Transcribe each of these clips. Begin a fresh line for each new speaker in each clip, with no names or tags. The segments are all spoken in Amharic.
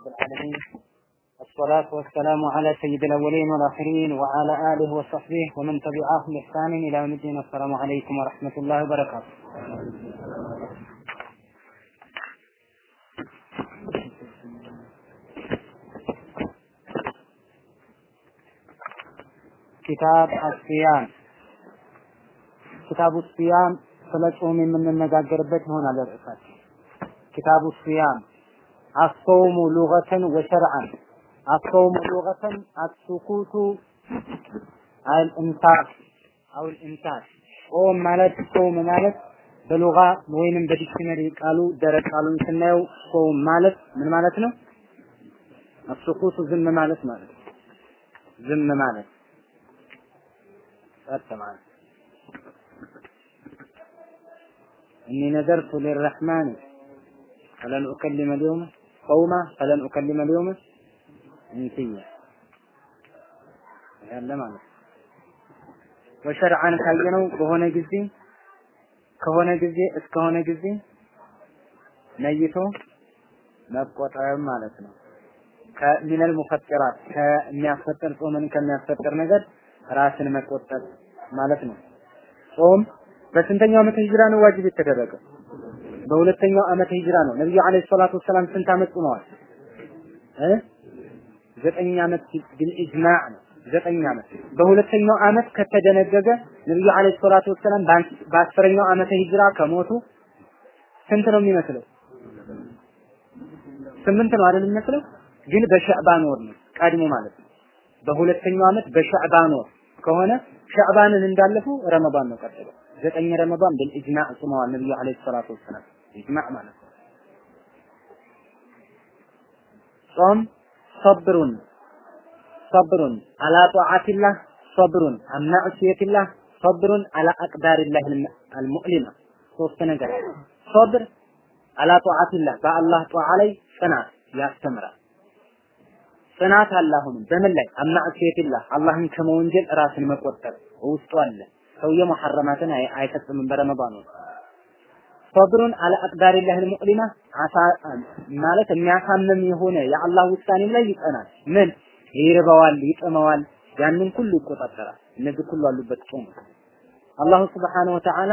العالمين الصلاة والسلام على سيد الأولين والآخرين وعلى آله وصحبه ومن تبعهم بإحسان إلى يوم الدين السلام عليكم ورحمة الله وبركاته كتاب الصيام كتاب الصيام ስለ ጾም የምንነጋገርበት ይሆናል ርዕሳችን كتاب الصيام الصوم لغة وشرعا الصوم لغة السكوت الامساك او الامساك ጾም ማለት ጾም ማለት በሉጋ ወይንም በዲክሽነሪ ቃሉ ደረቅ ቃሉን ስናየው ጾም ማለት ምን ማለት ነው? አስኩቱ ዝም ማለት ማለት ዝም ማለት ጸጥ ማለት إني نذرت للرحمن فلن أكلم اليوم ቀውማ ፈለን ኡከሊመ ልየውመ እንስያ ያለ ማለት ወሸርዓን ካየነው በሆነ ጊዜ ከሆነ ጊዜ እስከሆነ ጊዜ ነይቶ መቆጠብ ማለት ነው። ከሚነል ሙፈጥራት ከሚያስፈጥር ጾምን ከሚያስፈጥር ነገር ራስን መቆጠብ ማለት ነው። ጾም በስንተኛው ዓመተ ሂጅራ ነው ዋጅብ በሁለተኛው ዓመት ሂጅራ ነው። ነብዩ አለይሂ ሰላቱ ወሰላም ስንት ዓመት ጾመዋል? እ ዘጠኝ ዓመት ቢልኢጅማዕ ነው። ዘጠኝ ዓመት በሁለተኛው ዓመት ከተደነገገ ነብዩ አለይሂ ሰላቱ ወሰላም በአስረኛው ዓመተ ሂጅራ ከሞቱ ስንት ነው የሚመስለው? ስምንት ነው አይደል የሚመስለው? ግን በሻዕባን ወር ነው ቀድሞ ማለት ነው። በሁለተኛው ዓመት በሻዕባን ወር ከሆነ ሻዕባንን እንዳለፉ ረመዳን ነው ቀጥሎ ዘጠኝ ረመዳን በልኢጅማዕ ጾመዋል ነብዩ አለይሂ ሰላቱ ወሰላም። ኢጅማዕ ማለት ነው። ጾም ሰብሩን ሰብሩን አላ ጧዓቲላህ ሰብሩን አን ማዕሲየቲላህ ሰብሩን አላ አቅዳሪላህ አልሙዕሊማ ሶስት ነገር ሰብር አላ ጧዓቲላህ በአላህ ጧዓ ላይ ጽናት ያስተምራል። ጽናት አለ አሁንም በምን ላይ ማዕሲየቲላህ አላህን ከመወንጀል ራስን መቆጠብ ውስጡ አለ። ሰውየ መሐረማትን አይፈጽምም በረመዳን ወቅት ሰብሩን አለ አቅዳሪላህ አልሙዕሊማ ማለት የሚያሳምም የሆነ የአላህ ውሳኔ ላይ ይጸናል። ምን ይርበዋል፣ ይጥመዋል፣ ያንን ሁሉ ይቆጣጠራል። እነዚህ ሁሉ አሉበት ጾም። አላሁ ስብሓነሁ ወተዓላ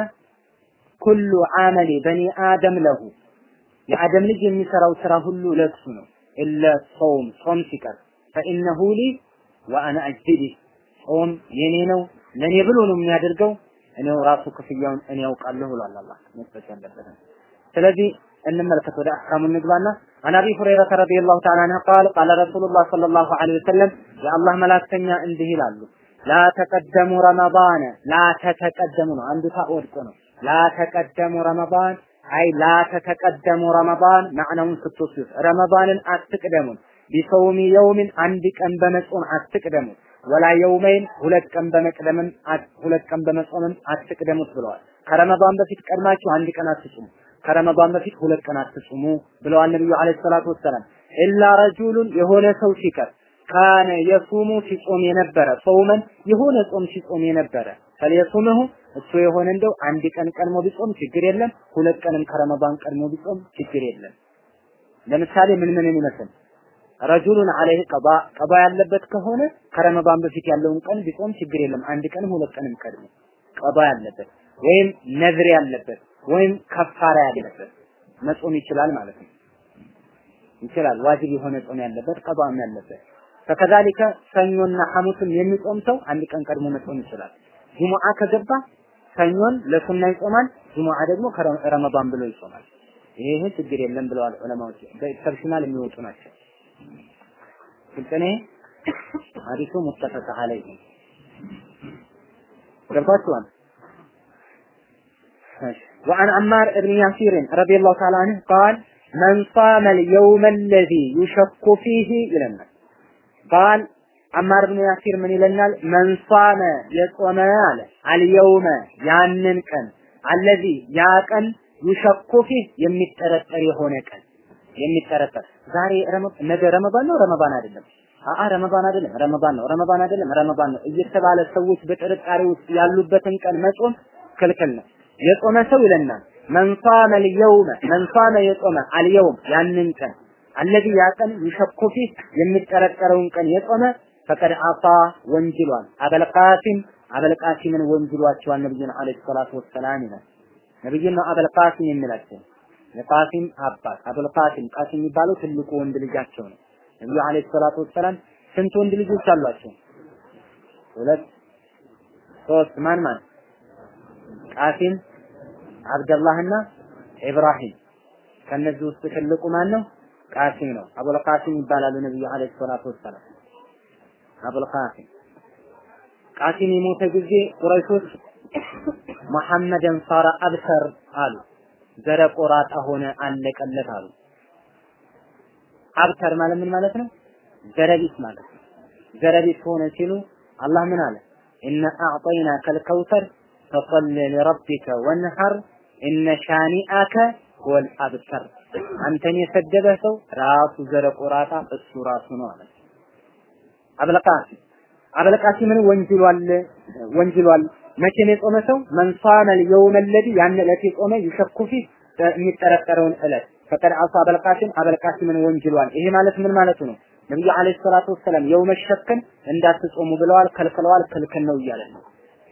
ኩሉ አመሊ በኒ አደም ለሁ የአደም ልጅ የሚሰራው ስራ ሁሉ ለሱ ነው። ኢለ ጾም ጾም ሲቀር ፈኢነሁ ሊ ወአና አጅዲ ጾም የኔ ነው ለኔ ብሎ ነው የሚያደርገው እኔው ራሱ ክፍያውን እኔ ያውቃለሁ ብሏል አላህ መስጠት ያለበትን። ስለዚህ እንመልከት ወደ አህካሙ እንግባና አን አቢ ሁረይረተ ረዲየላሁ ተዓላ አንሁ ቃል ቃለ ረሱሉላህ ሰለላሁ ዐለይሂ ወሰለም የአላህ መላእክተኛ እንዲህ ይላሉ። ላ ተቀደሙ ረመዳን ላ ተተቀደሙ ነው። አንዱ ታ ወድቆ ነው። ላ ተቀደሙ ረመዳን አይ ላ ተተቀደሙ ረመዳን ስትወስዱት ረመዳንን አትቅደሙን። ቢሰውሚ የውሚን አንድ ቀን በመጾም አትቅደሙት ወላ የውመይን ሁለት ቀን በመቅደምም ሁለት ቀን በመጾምም አትቅደሙት ብለዋል። ከረመዳን በፊት ቀድማችሁ አንድ ቀን አትጹሙ፣ ከረመዳን በፊት ሁለት ቀን አትጹሙ ብለዋል ነብዩ አለይሂ ሰላቱ ወሰላም። ኢላ ረጁሉን የሆነ ሰው ሲቀር ካነ የሱሙ ሲጾም የነበረ ሰውመን የሆነ ጾም ሲጾም የነበረ ፈሊየሱምሁ እሱ የሆነ እንደው አንድ ቀን ቀድሞ ቢጾም ችግር የለም፣ ሁለት ቀንም ከረመዳን ቀድሞ ቢጾም ችግር የለም። ለምሳሌ ምን ምንን ይመስል ረጁሉን አለይህ ቀባ ቀባ ያለበት ከሆነ ከረመዳን በፊት ያለውን ቀን ቢጾም ችግር የለም። አንድ ቀንም ሁለት ቀንም ቀድሞ ቀባ ያለበት ወይም ነዝር ያለበት ወይም ከፋራ ያለበት መጾም ይችላል ማለት ነው። ይችላል ዋጅብ የሆነ ጾም ያለበት ቀዷም ያለበት فكذلك ሰኞና ሐሙስም የሚጾም ሰው አንድ ቀን ቀድሞ መጾም ይችላል። ጁሙዓ ከገባ ሰኞን ለሱና ይጾማል፣ ጁሙዓ ደግሞ ከረመዳን ብሎ ይጾማል። ይሄ ችግር የለም ብለዋል ዑለማዎች። በ exceptional የሚወጡ ናቸው። ግልጽ ነው። ሐዲሱ ሙተፈቅ ዐለይሂ ገብቷችኋል? وعن عمار بن ياسير رضي الله تعالى عنه قال من صام اليوم الذي يشك فيه ይለናል قال አማር ብን ያሲር ምን ይለናል? መን ሷመ የጾመ አለ አልየውመ ያንን ቀን አለዚ ያ ቀን ዩሸኩ ፊህ የሚጠረጠር የሆነ ቀን የሚጠረጠር ዛሬ ነገ ረመዳን ነው? ረመዳን አይደለም። አአ ረመዳን አይደለም። ረመዳን ነው። ረመዳን አይደለም። ረመዳን ነው። እየተባለ ሰዎች በጥርጣሬ ውስጥ ያሉበትን ቀን መጾም ክልክል ነው። የጾመ ሰው ይለናል። መን ሷመ አልየውመ መን የጾመ አልየውም ያንን ቀን አለዚ ያ ቀን ይሸኩ ፊህ የሚጠረጠረውን ቀን የጾመ ፈቀድ አፋ ወንጅሏል። አበልቃሲም አበልቃሲምን ወንጅሏቸዋል ነብዩን አለይሂ ሰላቱ ወሰላም ይላል። ነብዩን ነው አበልቃሲም የሚላቸው የቃሲም አባት አበልቃሲም ቃሲም የሚባለው ትልቁ ወንድ ልጃቸው ነው። ነብዩ አለይሂ ሰላቱ ወሰላም ስንት ወንድ ልጆች አሏቸው? ሁለት ሶስት ማን ማን? ቃሲም አብደላህና ኢብራሂም ከነዚህ ውስጥ ትልቁ ማን ነው? ቃሲም ነው። አቡል ይባላሉ ነብዩ አለይሂ ሰላቱ ወሰላም። አቡል ቃሲም የሞተ ጊዜ ቁረይሾች መሐመድን ሳራ አብሰር አሉ። ዘረ ቆራጣ ሆነ አለቀለት አሉ። አብተር ማለት ምን ማለት ነው? ዘረቢት ማለት ነው። ዘረቢት ሆነ ሲሉ አላህ ምን አለ? ኢነ አዕጠይናከ ልከውተር ፈሰሊ ሊረቢከ ወንሐር ኢነ ሻኒአከ ሁወል አብተር። አንተን የሰደበ ሰው ራሱ ዘረ ቆራጣ እሱ ራሱ ነው አለ። አብለቃሲም አብለቃሲምን ወንጅሏል ወንጅሏል። መቼ ነው የጾመ ሰው? መን ሷመ የውመ ለዚ ያን ዕለት የጾመ ይሸኩ ፊህ የሚጠረጠረውን ዕለት ፈቀድ አሳ አበልቃሲም አበልቃሲምን ወንጅሏል። ይሄ ማለት ምን ማለቱ ነው? ነብዩ አለይሂ ሰላቱ ወሰላም የውመ ሸክን እንዳትጾሙ ብለዋል፣ ከልክለዋል። ክልክል ነው እያለ ነው።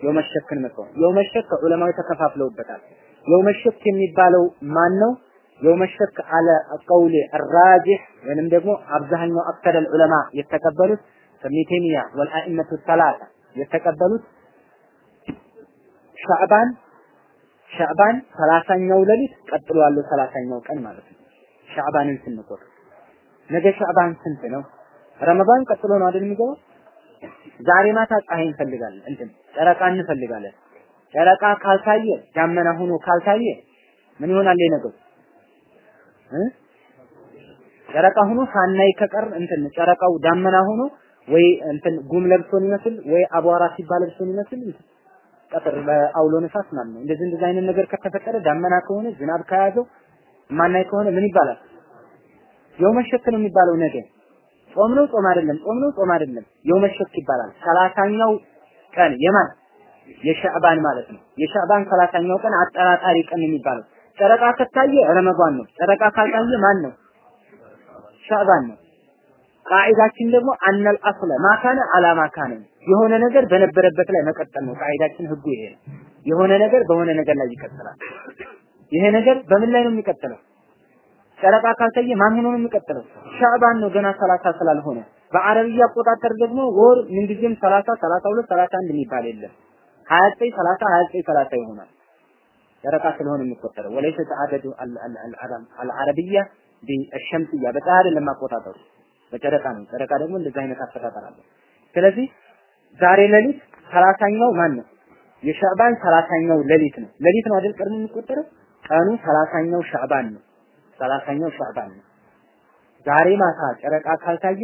የውመ ሸክን መጾም የውመ ሸክ ዑለማዊ ተከፋፍለውበታል። የውመ ሸክ የሚባለው ማን ነው? የውመ ሸክ አለ ቀውል ራጂህ ወይንም ደግሞ አብዛኛው አክተረል ዑለማ የተቀበሉት ተይሚያ ወልአኢመቱ ሰላሳ የተቀበሉት ሻዕባን ሻዕባን ሰላሳኛው ሌሊት ቀጥሎ ያለው ሰላሳኛው ቀን ማለት ነው። ሻዕባንን ስንቆጥር ነገ ሻዕባን ስንት ነው? ረመዳን ቀጥሎ ነው አይደል የሚገባው? ዛሬ ማታ ፀሐይ እንፈልጋለን፣ እንትን ጨረቃ እንፈልጋለን። ጨረቃ ካልታየ ዳመና ሆኖ ካልታየ ምን ይሆናል እ ጨረቃ ሆኖ ሳናይ ከቀር እንትን ጨረቃው ዳመና ሆኖ ወይ እንትን ጉም ለብሶን ይመስል ወይ አቧራ ሲባል ለብሶን ይመስል ቀጥር በአውሎ ነፋስ ማለት ነው። እንደዚህ እንደዚህ አይነት ነገር ከተፈጠረ ዳመና ከሆነ ዝናብ ከያዘው ማናይ ከሆነ ምን ይባላል? የውመ ሸክ ነው የሚባለው ነገ ጾም ነው ጾም አይደለም፣ ጾም ነው ጾም አይደለም። የውመ ሸክ ይባላል። ሰላሳኛው ቀን የማን የሻዕባን ማለት ነው። የሻዕባን ሰላሳኛው ቀን አጠራጣሪ ቀን የሚባለው ጨረቃ ከታየ ረመዷን ነው። ጨረቃ ካልታየ ማን ነው? ሻዕባን ነው። ቃዒዳችን ደግሞ አነል አስለ ማካነ አላ ማካነ የሆነ ነገር በነበረበት ላይ መቀጠል ነው። ቃዒዳችን ህጉ ይሄ ነው። የሆነ ነገር በሆነ ነገር ላይ ይቀጥላል። ይሄ ነገር በምን ላይ ነው የሚቀጥለው? ጨረቃ ካልታየ ማን ሆኖ ነው የሚቀጥለው? ሻዕባን ነው ገና ሰላሳ ስላልሆነ። በአረብያ አቆጣጠር ደግሞ ወር ምንጊዜም ሰላሳ ሰላሳ ሁለት ሰላሳ አንድ የሚባል የለም። ሀያ ዘጠኝ ሰላሳ ሀያ ዘጠኝ ሰላሳ ይሆናል። ጨረቃ ስለሆነ የሚቆጠረው ወለይሰ ተዓደዱ አልዓረብያ ቢሸምስያ በፀሐይ አይደለም አቆጣጠሩ በጨረቃ ነው። ጨረቃ ደግሞ እንደዚህ አይነት አፈጣጠር አለ። ስለዚህ ዛሬ ሌሊት ሰላሳኛው ማን ነው? የሻዕባን ሰላሳኛው ሌሊት ነው። ሌሊት ነው አይደል ቀድሞ የሚቆጠረው? ቀኑ ሰላሳኛው ሻዕባን ነው። ሰላሳኛው ሻዕባን ነው። ዛሬ ማታ ጨረቃ ካልታየ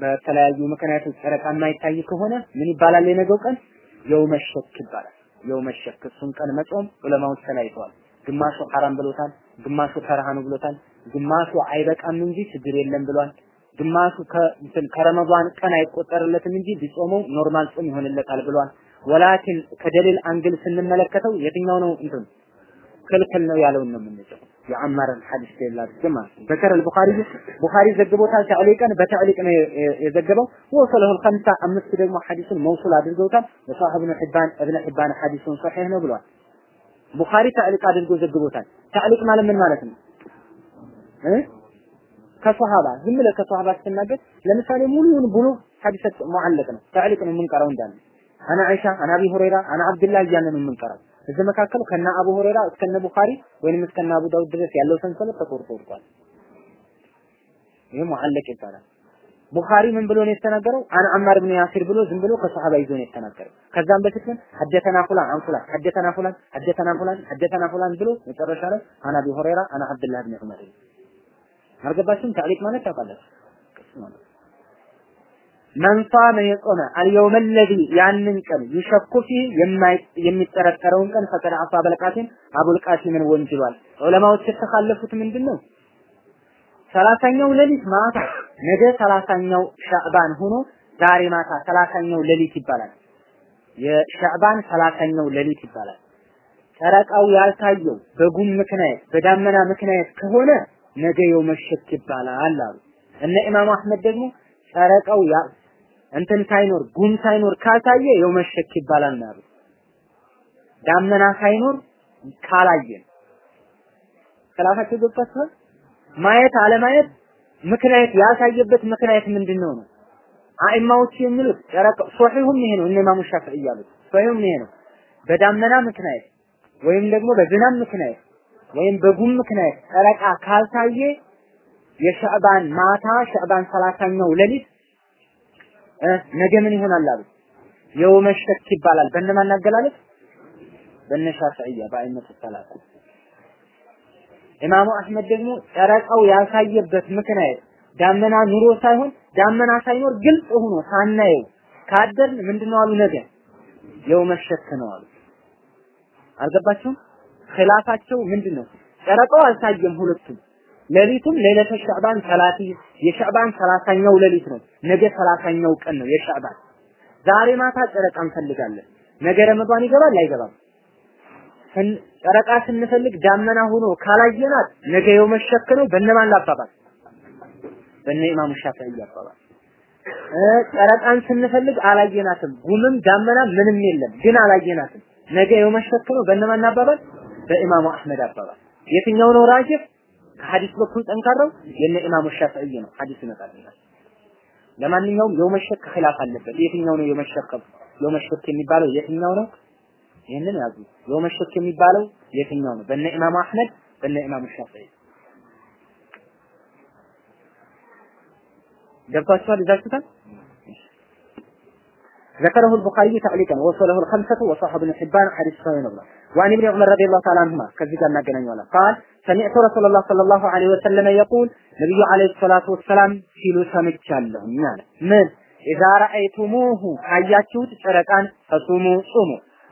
በተለያዩ ምክንያቶች ጨረቃ የማይታይ ከሆነ ምን ይባላል? የነገው ቀን የውመ ሸክ ይባላል። የውመ ሸክ እሱን ቀን መጾም ዑለማዎች ተለያይተዋል። ግማሹ ሐራም ብሎታል፣ ግማሹ ነው ብሎታል፣ ግማሹ አይበቃም እንጂ ችግር የለም ብሏል። ግማሹ ከእንትን ከረመዷን ቀን አይቆጠርለትም እንጂ ቢጾመው ኖርማል ጾም ይሆንለታል ብሏል። ወላኪን ከደሊል አንግል ስንመለከተው የትኛው ነው እንትን ክልክል ነው ያለውን ነው የምንጨው። የአማርን ሐዲስ ሌላ ግማ ذكر البخاري ቡኻሪ ዘግቦታል። ተዕሊቀን በተዕሊቅ ነው የዘገበው። ወሰለሁ الخمسة አምስት ደግሞ ሐዲሱን መውሱል አድርገውታል። ወሳህ ኢብኑ ሒባን ኢብኑ ሒባን ሐዲሱን ሰሒህ ነው ብሏል። ቡኻሪ ተዕሊቅ አድርጎ ዘግቦታል። ተዕሊቅ ማለት ምን ማለት ነው እ ከሷሃባ ዝም ብለህ ከሷሃባ ስትናገር ለምሳሌ ሙሉውን ብሎ ሐዲስ ሙዓለቅ ነው። ተዕሊቅ ነው የምንቀራው እንዳለ عن عائشة عن أبي هريرة عن عبد الله እያልን ነው የምንቀራው። እዚህ መካከል ከነ አቡ ሁረይራ እስከነ ቡኻሪ ወይንም እስከነ አቡ ዳውድ ድረስ ያለው ሰንሰለት ተቆርጦ ወድቋል። ይሄ ሙዓለቅ ይባላል። ቡኻሪ ምን ብሎ ነው የተናገረው? عن عمار بن ياسر ብሎ ዝም ብሎ ከሰሃባ ይዞ ነው የተናገረው። ከዛም በፊት ግን حدثنا فلان عن فلان حدثنا فلان حدثنا فلان حدثنا فلان ብሎ መጨረሻ ላይ አን አቢ ሁረይራ አን አብዱላህ ብን ዑመር አልገባችሁም? ታዕሊቅ ማለት ታውቃላችሁ ማለት የጾመ አልየውመ ለዚ ያንን ቀን ይሸኩ ፊህ የሚጠረጠረውን ቀን ፈቀድ አሳ በልቃሲም አቡል ቃሲምን ወንጅሏል። ዑለማዎች የተካለፉት ምንድን ነው? ሰላሳኛው ሌሊት ማታ ነገ ሰላሳኛው ሻዕባን ሆኖ ዛሬ ማታ ሰላሳኛው ሌሊት ይባላል። የሻዕባን ሰላሳኛው ሌሊት ይባላል። ጨረቃው ያልታየው በጉም ምክንያት በዳመና ምክንያት ከሆነ ነገ የውመሸክ ይባላል አሉ። እነ ኢማሙ አህመድ ደግሞ ጨረቃው ያ እንትን ሳይኖር ጉም ሳይኖር ካሳየ የውመሸክ ይባላል ነው ዳመና ሳይኖር ካላየን ከላፋቸው ገብቷችኋል? ማየት አለማየት ምክንያት ያሳየበት ምክንያት ምንድን ነው ነው? አኢማዎች የሚሉት ጨረቃ ሶሒሁም ይሄ ነው። እነ ኢማሙ ሻፊዒ ያሉት ሶሒሁም ይሄ ነው። በዳመና ምክንያት ወይም ደግሞ በዝናብ ምክንያት ወይም በጉም ምክንያት ጨረቃ ካልታየ የሻዕባን ማታ ሻዕባን ሰላሳኛው ሌሊት ነገ ምን ይሆናል አሉ የውመ ሸክ ይባላል። በእነማን አገላለጽ? በእነ ሻፊዕያ በአይመቱ ሰላሳ ኢማሙ አህመድ ደግሞ ጨረቃው ያሳየበት ምክንያት ዳመና ኑሮ ሳይሆን ዳመና ሳይኖር ግልጽ ሆኖ ሳናየው ካደርን ምንድነው አሉ ነገ የውመ ሸክ ነው አሉ። አልገባችሁም? ኺላፋቸው ምንድነው? ጨረቃው አልታየም ሁለቱም ሌሊቱም ሌሊተ ሻዕባን ሰላቲ የሻዕባን ሰላሳኛው ሌሊት ነው። ነገ ሰላሳኛው ቀን ነው የሻዕባን። ዛሬ ማታ ጨረቃ እንፈልጋለን። ነገ ረመዳን ይገባል አይገባም? ጨረቃ ስንፈልግ ዳመና ሆኖ ካላየናት ነገ የውመ ሸክ ነው። በእነማን ላባባል? በእነ ኢማሙ ሻፊዒ አባባል። ጨረቃን ስንፈልግ አላየናትም። ጉምም ዳመና ምንም የለም፣ ግን አላየናትም። ነገ የውመ ሸክ ነው። በእነማን አባባል? በኢማሙ አህመድ አባባል። የትኛው ነው ራጅህ? ከሐዲስ በኩል ጠንካራው የነ ኢማሙ ሻፊዒ ነው። ሐዲስ ይመጣልናል። ለማንኛውም የውመሸክ ኺላፍ አለበት። የትኛው ነው የውመሸክ የውመሸክ የሚባለው የትኛው ነው? ይህንን ያዙ። የውመሸክ የሚባለው የትኛው ነው? በነ ኢማሙ አህመድ በነ ኢማሙ ሻፊዒ ገብቷችኋል? ይዛችሁታል? ذكره البخاري تعليقا وصله الخمسة وصححه ابن حبان حديث صحيح ነው وعن ابن عمر رضي الله تعالى عنهما ከዚህ ጋር እናገናኘዋለን قال سمعت رسول الله صلى الله عليه وسلم يقول ነብዩ አለይሂ ሰላቱ ወሰላም ሲሉ ሰምቻለሁ አለ ምን إذا رأيتموه ካያችሁት ጨረቃን ፈሱሙ ጹሙ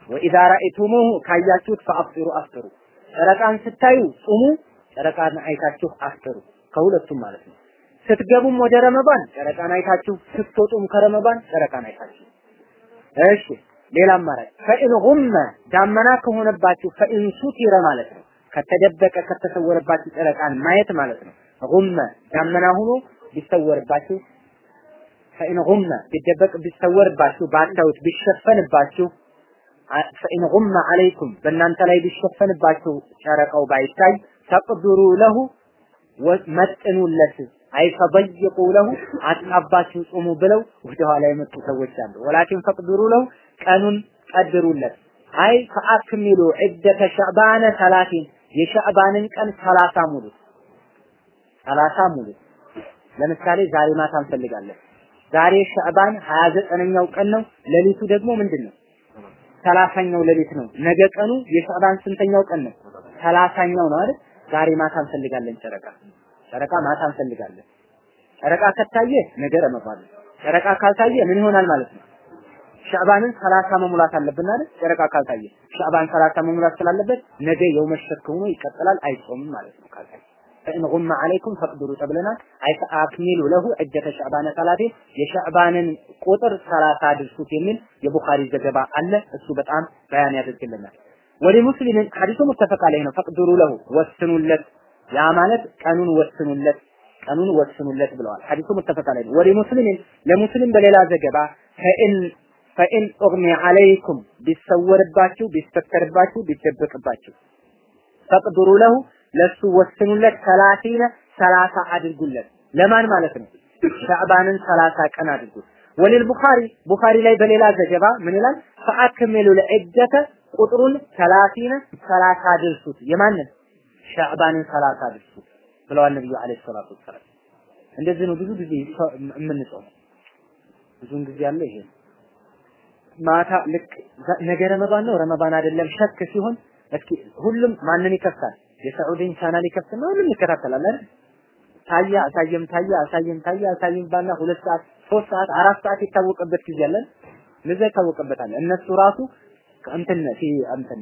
وإذا رأيتموه ካያችሁት فأفطروا أفطروا ጨረቃን ስታዩ ጹሙ ጨረቃን አይታችሁ አፍጥሩ ከሁለቱም ማለት ነው ስትገቡም ወደ ረመዳን ጨረቃን አይታችሁ ስትወጡም ከረመዳን ጨረቃን አይታችሁ እሺ ሌላ አማራጭ። ፈኢን ጉመ ዳመና ከሆነባችሁ ፈኢን ሱቲረ ማለት ነው። ከተደበቀ ከተሰወረባችሁ ጨረቃን ማየት ማለት ነው። ጉመ ዳመና ሆኖ ቢሰወርባችሁ فإن غم ቢደበቅ ቢሰወርባችሁ ባታዩት ቢሸፈንባችሁ فإن غم عليكم በእናንተ ላይ ቢሸፈንባችሁ ጨረቃው ባይታይ فاقدروا له መጥኑለት أي فضيقوا له አጣባችሁ ጹሙ ብለው ወደ ኋላ የመጡ ሰዎች አሉ። ولكن فاقدروا له ቀኑን ቀድሩለት። أي فأكملوا عدة شعبان ثلاثين የሸዕባንን ቀን ሰላሳ ሙሉ ሰላሳ ሙሉ። ለምሳሌ ዛሬ ማታ እንፈልጋለን። ዛሬ ሸዕባን ሀያ ዘጠነኛው ቀን ነው። ሌሊቱ ደግሞ ምንድን ነው? ሰላሳኛው ሌሊት ነው። ነገ ቀኑ የሸዕባን ስንተኛው ቀን ነው? ሰላሳኛው ነው አይደል? ዛሬ ማታ እንፈልጋለን ጨረቃ ጨረቃ ማታ እንፈልጋለን። ጨረቃ ከታየ ነገ ረመዳን ነው። ጨረቃ ካልታየ ምን ይሆናል ማለት ነው? ሻዕባንን ሰላሳ መሙላት አለብን አይደል? ጨረቃ ካልታየ ሻዕባን ሰላሳ መሙላት ስላለበት ነገ የውመ ሸክ ሆኖ ይቀጥላል፣ አይጾምም ማለት ነው ካልታየ ፈኢን ጉመ ዐለይኩም ፈቅድሩ ተብለናል። አክሚሉ ለሁ ዒደተ ሸዕባነ ሰላቴን የሸዕባንን ቁጥር ሰላሳ አድርሱት የሚል የቡኻሪ ዘገባ አለ። እሱ በጣም በያን ያደርግልናል። ወሊ ሙስሊምን ሐዲሱ ሙተፈቅ ዐለይህ ነው። ፈቅድሩ ለሁ ወስኑለት ያ ማለት ቀኑን ወስኑለት ቀኑን ወስኑለት ብለዋል። ሐዲሱ ሙተፈቅ ዐለይህ ወሊ ሙስሊምን ለሙስሊም በሌላ ዘገባ ፈኢን ፈኢን ኡግሚ ዐለይኩም ቢሰወርባችሁ ቢስተከርባችሁ ቢደበቅባችሁ ፈቅድሩ ለሁ ለሱ ወስኑለት ሰላሲነ ሰላሳ አድርጉለት። ለማን ማለት ነው? ሻዕባንን ሰላሳ ቀን አድርጉት ወሊል ቡኻሪ ቡኻሪ ላይ በሌላ ዘገባ ምን ይላል? ፈአክሚሉ ለዒደተ ቁጥሩን ሰላሲነ ሰላሳ አድርሱት። የማንን ሻዕባንን ሰላሳ አድርሱት ብለዋል ነብዩ አለይሂ ሰላቱ ወሰላም። እንደዚህ ነው ብዙ ጊዜ የምንጾመው። ብዙን ጊዜ ያለ ይሄ። ማታ ልክ ነገ ረመዳን ነው። ረመዳን አይደለም شك ሲሆን እስኪ ሁሉም ማንን ይከፍታል? የሳዑዲን ቻናል ይከፍትና ሁሉም ይከታተላል አይደል? ታየ አሳየም ታየ አሳየም ታየ አሳየም ባና ሁለት ሰዓት ሶስት ሰዓት አራት ሰዓት የታወቀበት ጊዜ አለን። ለዛ ይታወቅበታል? እነሱ ራሱ እንትን ሲ እንትን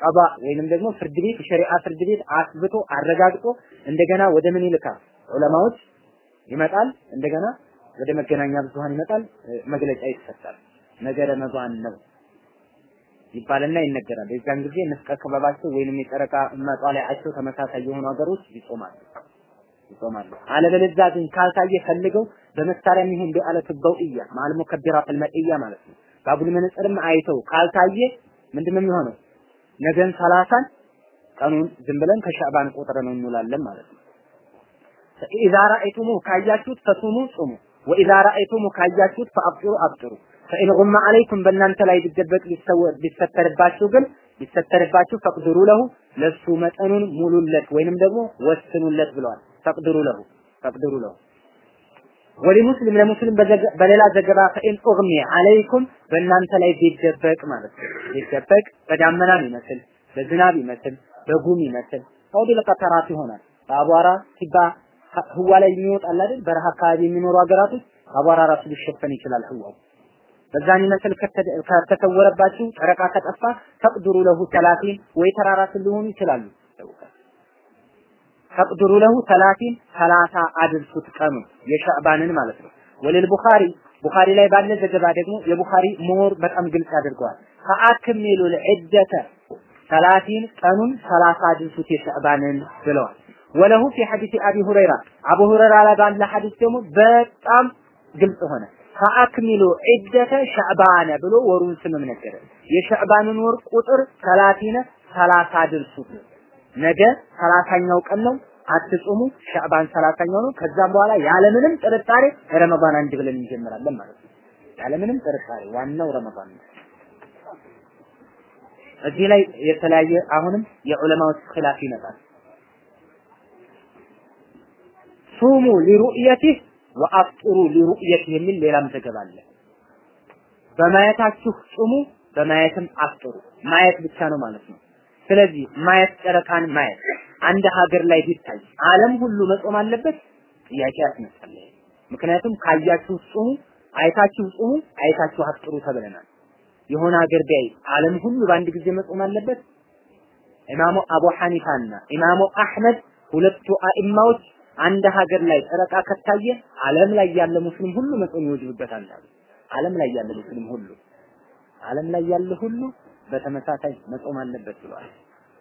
ቀባ ወይንም ደግሞ ፍርድ ቤት ሸሪዓ ፍርድ ቤት አስብቶ አረጋግጦ እንደገና ወደ ምን ይልካል ዑለማዎች ይመጣል እንደገና ወደ መገናኛ ብዙሃን ይመጣል መግለጫ ይሰጣል ነገ ረመዳን ነው ይባልና ይነገራል። የዛን ጊዜ ንፍቀ ክበባቸው ወይንም የጨረቃ መጧሊያቸው ተመሳሳይ የሆኑ ሀገሮች ይጾማሉ። ይጾማሉ። አለበለዚያ ግን ካልታየ ፈልገው በመሳሪያ ይሁን ቢአለት በውእያ ማል ሙከቢራት አልመጥያ ማለት ነው። ባቡል መነጽርም አይተው ካልታየ ምንድነው የሚሆነው? ነገን ሰላሳን ቀኑን ዝም ብለን ከሻዕባን ቆጥረን እንውላለን ማለት ነው። ኢዛ ረአይቱሙ ካያችሁት ፈሱሙ ጹሙ ወኢዛ ረአይቱሙ ካያችሁት ፈአፍጥሩ አፍጥሩ ፈኢን ጉማ አለይኩም በእናንተ ላይ ቢደበቅ ቢሰተርባችሁ ግን ቢሰተርባችሁ ፈቅድሩ ለሁ ለሱ መጠኑን ሙሉለት ወይንም ደግሞ ወስኑለት ብለዋል። ፈቅድሩ ለሁ ፈቅድሩ ለሁ ወሊሙስሊም ለሙስሊም በሌላ ዘገባ ፈኢን ኡግሚ አለይኩም በእናንተ ላይ ቢደበቅ ማለት ቢደበቅ በዳመና ይመስል በዝናብ ይመስል በጉም ይመስል አው ቢልቀጠራት ይሆናል። በአቧራ ሲባ ህዋ ላይ የሚወጣል አይደል? በረሃ አካባቢ የሚኖሩ ሀገራቶች አቧራ ራሱ ሊሸፈን ይችላል ህዋው በዛን ይመስል ከተሰወረባችሁ ጨረቃ ከጠፋ ተቅድሩ ለሁ ሰላቲን ወይ ተራራ ሊሆኑ ይችላሉ። ተቅድሩ ለሁ ሰላቲን ሰላሳ አድርሱት ቀኑ የሻዕባንን ማለት ነው። وللبخاري ቡኻሪ ላይ ባለ ዘገባ ደግሞ የቡኻሪ more በጣም ግልጽ አድርገዋል። فأكملوا العدة ثلاثين ቀኑን ሰላሳ አድርሱት የሻዕባንን ብለዋል። وله في حديث أبي هريرة አቡ ሁረይራ ላይ ባለ ሐዲስ ደግሞ በጣም ግልጽ ሆነ። فأكملوا عدة شعبان ብሎ ወሩን ስምም ነገረ። የሸዕባንን ወር ቁጥር ثلاثين ሰላሳ አድርሱት። ነገ ሰላሳኛው ቀን ነው፣ አትጹሙ። ሸዕባን ሰላሳኛው ነው። ከዛም በኋላ ያለምንም ጥርጣሬ ረመዳን አንድ ብለን እንጀምራለን ማለት ነው። ያለምንም ጥርጣሬ ዋናው ረመዳን ነው። እዚህ ላይ የተለያየ አሁንም የዑለማዎች ኺላፍ ይመጣል። ሱሙ ሊሩእየቲህ ወአፍጥሩ ሊሩእየት የሚል ሌላም ዘገባ አለ። በማየታችሁ ጹሙ፣ በማየትም አፍጥሩ። ማየት ብቻ ነው ማለት ነው። ስለዚህ ማየት ጨረቃን ማየት አንድ ሀገር ላይ ቢታይ ዓለም ሁሉ መጾም አለበት ጥያቄ ያስነሳል። ምክንያቱም ካያችሁ ጹሙ፣ አይታችሁ ጹሙ፣ አይታችሁ አፍጥሩ ተብለናል። የሆነ ሀገር ቢያይ ዓለም ሁሉ በአንድ ጊዜ መጾም አለበት። ኢማሙ አቡ ሐኒፋና ኢማሙ አህመድ ሁለቱ አኢማዎች አንድ ሀገር ላይ ጨረቃ ከታየ ዓለም ላይ ያለ ሙስሊም ሁሉ መጾም ይወጅብበታል ዓለም ላይ ያለ ሙስሊም ሁሉ ዓለም ላይ ያለ ሁሉ በተመሳሳይ መጾም አለበት ብለዋል።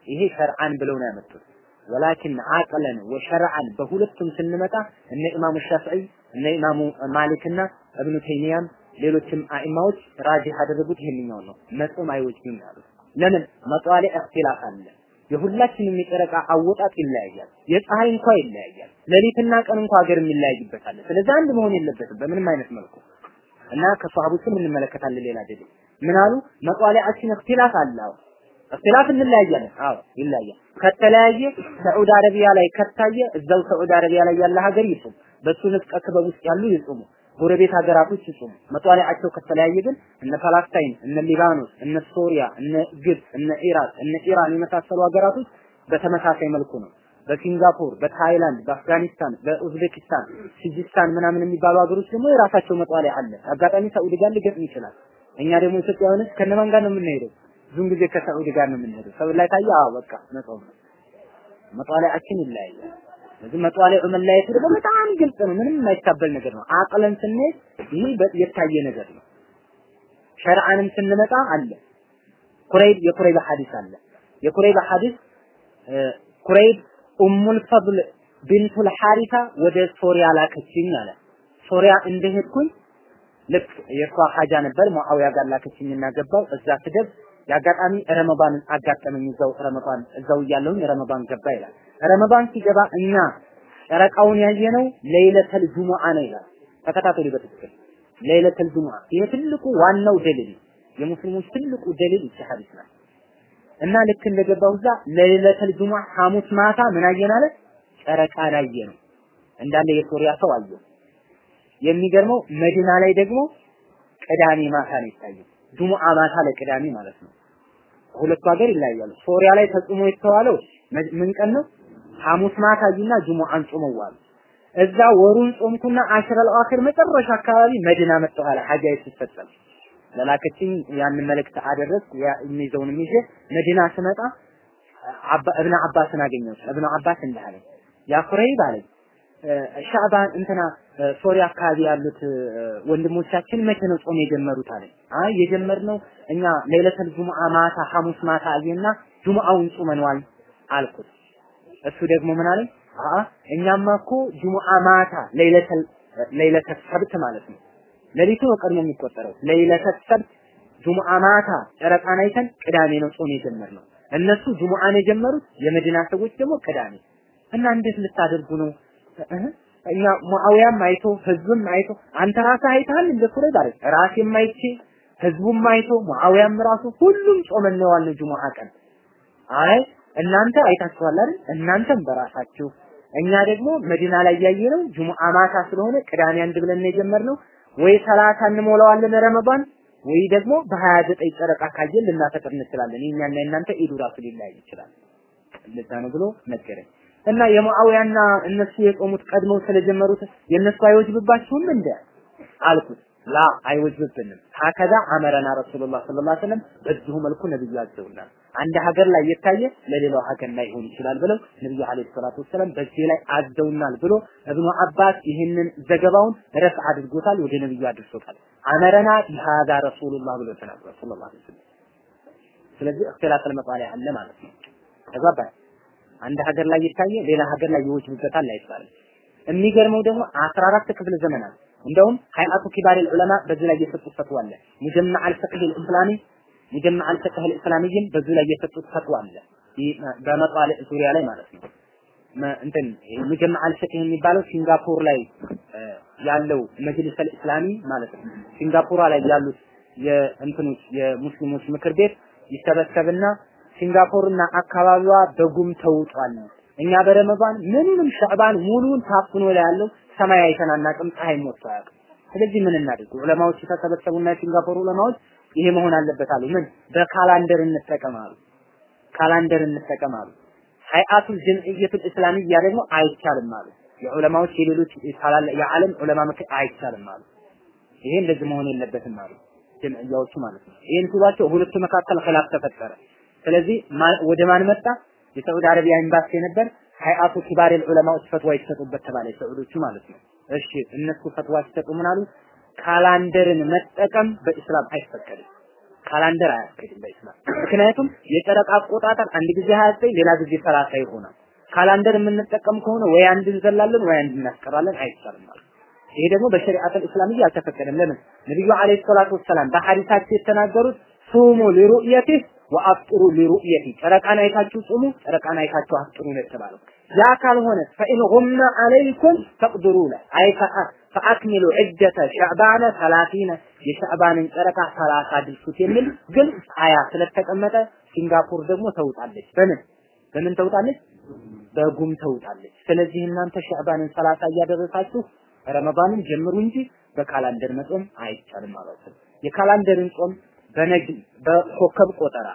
ይሄ ሸርዓን ብለው ነው ያመጡት። ወላኪን አቅለን ወሸርዓን በሁለቱም ስንመጣ እነ ኢማሙ ሻፊዒ እነ ኢማሙ ማሊክና እብኑ ተይሚያም ሌሎችም አኢማዎች ራጂህ ያደረጉት ይሄንኛው ነው። መጾም አይወጅብም ያሉት። ለምን መጧሊ እክቲላፍ አለ። የሁላችንም የጨረቃ አወጣጥ ይለያያል። የፀሐይ እንኳ ይለያያል። ሌሊትና ቀን እንኳ ሀገር የሚለያይበታል። ስለዚህ አንድ መሆን የለበትም በምንም አይነት መልኩ እና ከሷሃቦችም እንመለከታለን። ሌላ ደሊ ምን አሉ? መጧሊያችን እክቲላፍ አለ። አዎ እክቲላፍ እንለያያለን። አዎ ይለያያል። ከተለያየ ሳዑዲ አረቢያ ላይ ከታየ እዛው ሳዑዲ አረቢያ ላይ ያለ ሀገር ይጹም፣ በሱ ንፍቀ ክበብ ውስጥ ያሉ ይጹሙ፣ ጎረቤት ሀገራቶች ይጹሙ። መጧሊያቸው ከተለያየ ግን እነ ፓላስታይን፣ እነ ሊባኖስ፣ እነ ሶሪያ፣ እነ ግብፅ፣ እነ ኢራቅ፣ እነ ኢራን የመሳሰሉ ሀገራቶች በተመሳሳይ መልኩ ነው። በሲንጋፖር፣ በታይላንድ፣ በአፍጋኒስታን፣ በኡዝቤኪስታን፣ ሲጂስታን ምናምን የሚባሉ ሀገሮች ደግሞ የራሳቸው መጧሊያ አለ። አጋጣሚ ሳዑዲ ጋር ሊገጥም ይችላል። እኛ ደግሞ ኢትዮጵያውያኖች ከነማን ጋር ነው የምንሄደው? ብዙን ጊዜ ከሳዑዲ ጋር ነው የምንሄደው። ሰው ላይ ታየ፣ አዎ በቃ ነው። መጧሊያችን ይለያያል። ስለዚህ መጧሊያው መለያየቱ ደግሞ በጣም ግልጽ ነው። ምንም የማይታበል ነገር ነው። አቅለን ስንሄድ ይህ የታየ ነገር ነው። ሸርዓንም ስንመጣ አለ። ኩረይብ የኩረይብ ሐዲስ አለ። የኩረይብ ሐዲስ ኩረይብ ኡሙል ፈድል ቢንቱል ሐሪታ ወደ ሶሪያ ላከችኝ አለ። ሶሪያ እንደሄድኩኝ ልክ የሷ ሐጃ ነበር ሙአዊያ ጋር ላከችኝና ገባው እዛ ስደብ የአጋጣሚ ረመዳን አጋጠመኝ እዛው ረመዳን እዛው እያለሁኝ ረመዳን ገባ ይላል። ረመዳን ሲገባ እኛ ጨረቃውን ያየነው ለይለተል ጁሙአ ነው ይላል። ተከታተሉ በትክክል ለይለተል ጁሙአ። ይሄ ትልቁ ዋናው ደሊል የሙስሊሞች ትልቁ ደሊል ይህ ሐዲስ ነው። እና ልክ እንደገባው እዛ ለይለተል ጁሙአ ሐሙስ ማታ ምን አየን አለ ጨረቃን አየ ነው እንዳለ የሶሪያ ሰው አየው። የሚገርመው መዲና ላይ ደግሞ ቅዳሜ ማታ ነው ይታየው። ጁሙአ ማታ ለቅዳሜ ማለት ነው። ሁለቱ ሀገር ይለያያሉ። ሶሪያ ላይ ተጽሞ የተዋለው ምን ቀን ነው? ሐሙስ ማታ ይና ጁሙአን ጾመዋል። እዛ ወሩን ጾምኩና አሽረል አኺር መጨረሻ አካባቢ መዲና አለ ሐጃ ሲፈጸም ለላከችኝ ያንን መልእክት አደረስኩ። የሚይዘውን ይዤ መዲና ስመጣ እብነ አባስን አገኘሁት። እብነ አባስ አለኝ፣ ያ ኩረይብ አለኝ ሻዕባን እንትና ሶሪያ አካባቢ ያሉት ወንድሞቻችን መቼ ነው ጾም የጀመሩት አለኝ። አይ የጀመርነው እኛ ለይለተል ጁሙአ ማታ ሐሙስ ማታ አየና ጁሙአውን ጾመነዋል አልኩት። እሱ ደግሞ ምን አለኝ? አአ እኛማ እኮ ጁሙአ ማታ ለይለተል ለይለተ ሰብት ማለት ነው። ሌሊቱ ነው ቀድሞ የሚቆጠረው። ለይለተ ሰብት ጁሙአ ማታ ጨረቃን አይተን ቅዳሜ ነው ጾም የጀመርነው። እነሱ ጁሙአን የጀመሩት የመዲና ሰዎች ደግሞ ቅዳሜ እና እንዴት ልታደርጉ ነው? እኛ ሙአዊያም አይቶ ህዝብም አይቶ አንተ ራስህ አይተሃል እንደ ኩሬ ዛሬ ራሴም አይቼ ህዝቡም አይቶ ሙአዊያም ራሱ ሁሉም ጾመን ነው ያልነው ጁሙአ ቀን። አይ እናንተ አይታችኋል አይደል? እናንተም በራሳችሁ እኛ ደግሞ መዲና ላይ ያየነው ጁሙአ ማታ ስለሆነ ቅዳሜ አንድ ብለን ነው የጀመርነው። ወይ ሰላሳ እንሞላዋለን ረመዳን ወይ ደግሞ በሀያ ዘጠኝ ጨረቃ ካየን ልናፈጥር እንችላለን። የኛና የእናንተ ኢዱ ራሱ ሊለያይ ይችላል። እንደዛ ነው ብሎ ነገረኝ። እና የሙአዊያና እነሱ የጾሙት ቀድመው ስለጀመሩት የእነሱ አይወጅብባችሁም እንደ አልኩት። ላ አይወጅብብንም። ሀከዛ አመረና ረሱሉላህ ሰለላሁ ዐለይሂ ወሰለም በዚሁ መልኩ ነብዩ አዘውናል። አንድ ሀገር ላይ የታየ ለሌላው ሀገር ላይ ሆን ይችላል ብለው ነብዩ አለይሂ ሰላቱ ወሰለም በዚህ ላይ አዘውናል ብሎ እብኑ አባስ ይህንን ዘገባውን ረፍ አድርጎታል፣ ወደ ነብዩ አድርሶታል። አመረና ቢሃዛ ረሱሉላህ ብሎ ተናግሯል ሰለላሁ ዐለይሂ ወሰለም። ስለዚህ እክትላፍ አለ ማለት ነው። ተግባባን። አንድ ሀገር ላይ የታየ ሌላ ሀገር ላይ ይወጅብበታል አይባልም። የሚገርመው ደግሞ 14 ክፍለ ዘመናት እንደውም ሀይአቱ ኪባር ዑለማ በዚህ ላይ የሰጡት ፈትዋ አለ። ሙጀመዕ አልፈቅህ ልእስላሚ ሙጀመዕ አልፈቅህ ልእስላሚይን በዚህ ላይ የሰጡት ፈትዋ አለ። በመጣሊዕ ዙሪያ ላይ ማለት ነው። እንትን ሙጀመዕ አልፈቅህ የሚባለው ሲንጋፖር ላይ ያለው መጅሊስ አልእስላሚ ማለት ነው። ሲንጋፖር ላይ ያሉት የእንትኖች የሙስሊሞች ምክር ቤት ይሰበሰብና ሲንጋፖርና አካባቢዋ በጉም ተውጧል። እኛ በረመዳን ምንም ሻዕባን ሙሉን ታፍኖ ላይ ያለው ሰማይ አይተን አናውቅም፣ ፀሐይ ሞት አያውቅም። ስለዚህ ምን እናድርግ? ዑለማዎች ተሰበሰቡና የሲንጋፖር ዑለማዎች ይሄ መሆን አለበት አሉ። ምን በካላንደር እንጠቀማሉ፣ ካላንደር እንጠቀማሉ። ሀይአቱል ጀምዕየቱል እስላሚያ ደግሞ አይቻልም አሉ። የዑለማዎች የሌሎች የዓለም ዑለማ ምክር አይቻልም አሉ። ይሄ እንደዚህ መሆን የለበትም አሉ ጀምዕያዎቹ ማለት ነው። ይሄን ሲሏቸው ሁለቱ መካከል ኺላፍ ተፈጠረ። ስለዚህ ወደ ማን መጣ? የሳዑዲ አረቢያ ኤምባሲ ነበር። ሀይአቱ ኪባሪል ዑለማዎች ፈትዋ ይሰጡበት ተባለ፣ ሳዑዲዎቹ ማለት ነው። እሺ እነሱ ፈትዋ ሲሰጡ ምን አሉ? ካላንደርን መጠቀም በኢስላም አይፈቀድም። ካላንደር አያስኬድም በኢስላም ምክንያቱም የጨረቃ አቆጣጠር አንድ ጊዜ 29 ሌላ ጊዜ 30 ይሆናል። ካላንደር የምንጠቀም ከሆነ ወይ አንድ እንዘላለን ወይ አንድ እናስቀራለን፣ አይቻልም ይሄ ደግሞ በሸሪዓተል እስላሚያ አልተፈቀደም። ለምን ነብዩ አለይሂ ሰላቱ ወሰላም በሐዲሳቸው የተናገሩት ሱሙ ሊሩእየቲህ ወአፍጥሩ ሊሩእየቲ ጨረቃን አይታችሁ ጹሙ፣ ጨረቃን አይታችሁ አፍጥሩ ነው የተባለው። ያ ካልሆነ ፈኢን ጉመ አለይኩም ፈቅድሩ ለ አይ ፈአክሚሉ ዒደተ ሸዕባነ ሰላሲነ የሸዕባንን ጨረቃ ሰላሳ አድርሱት የሚል ግልጽ አያ ስለተቀመጠ ሲንጋፖር ደግሞ ተውጣለች። በምን በምን ተውጣለች? በጉም ተውጣለች። ስለዚህ እናንተ ሸዕባንን ሰላሳ እያደረሳችሁ ረመዳንን ጀምሩ እንጂ በ calendar መጾም አይቻልም ማለት ነው። የ calendar ን ጾም በነጅም በኮከብ ቆጠራ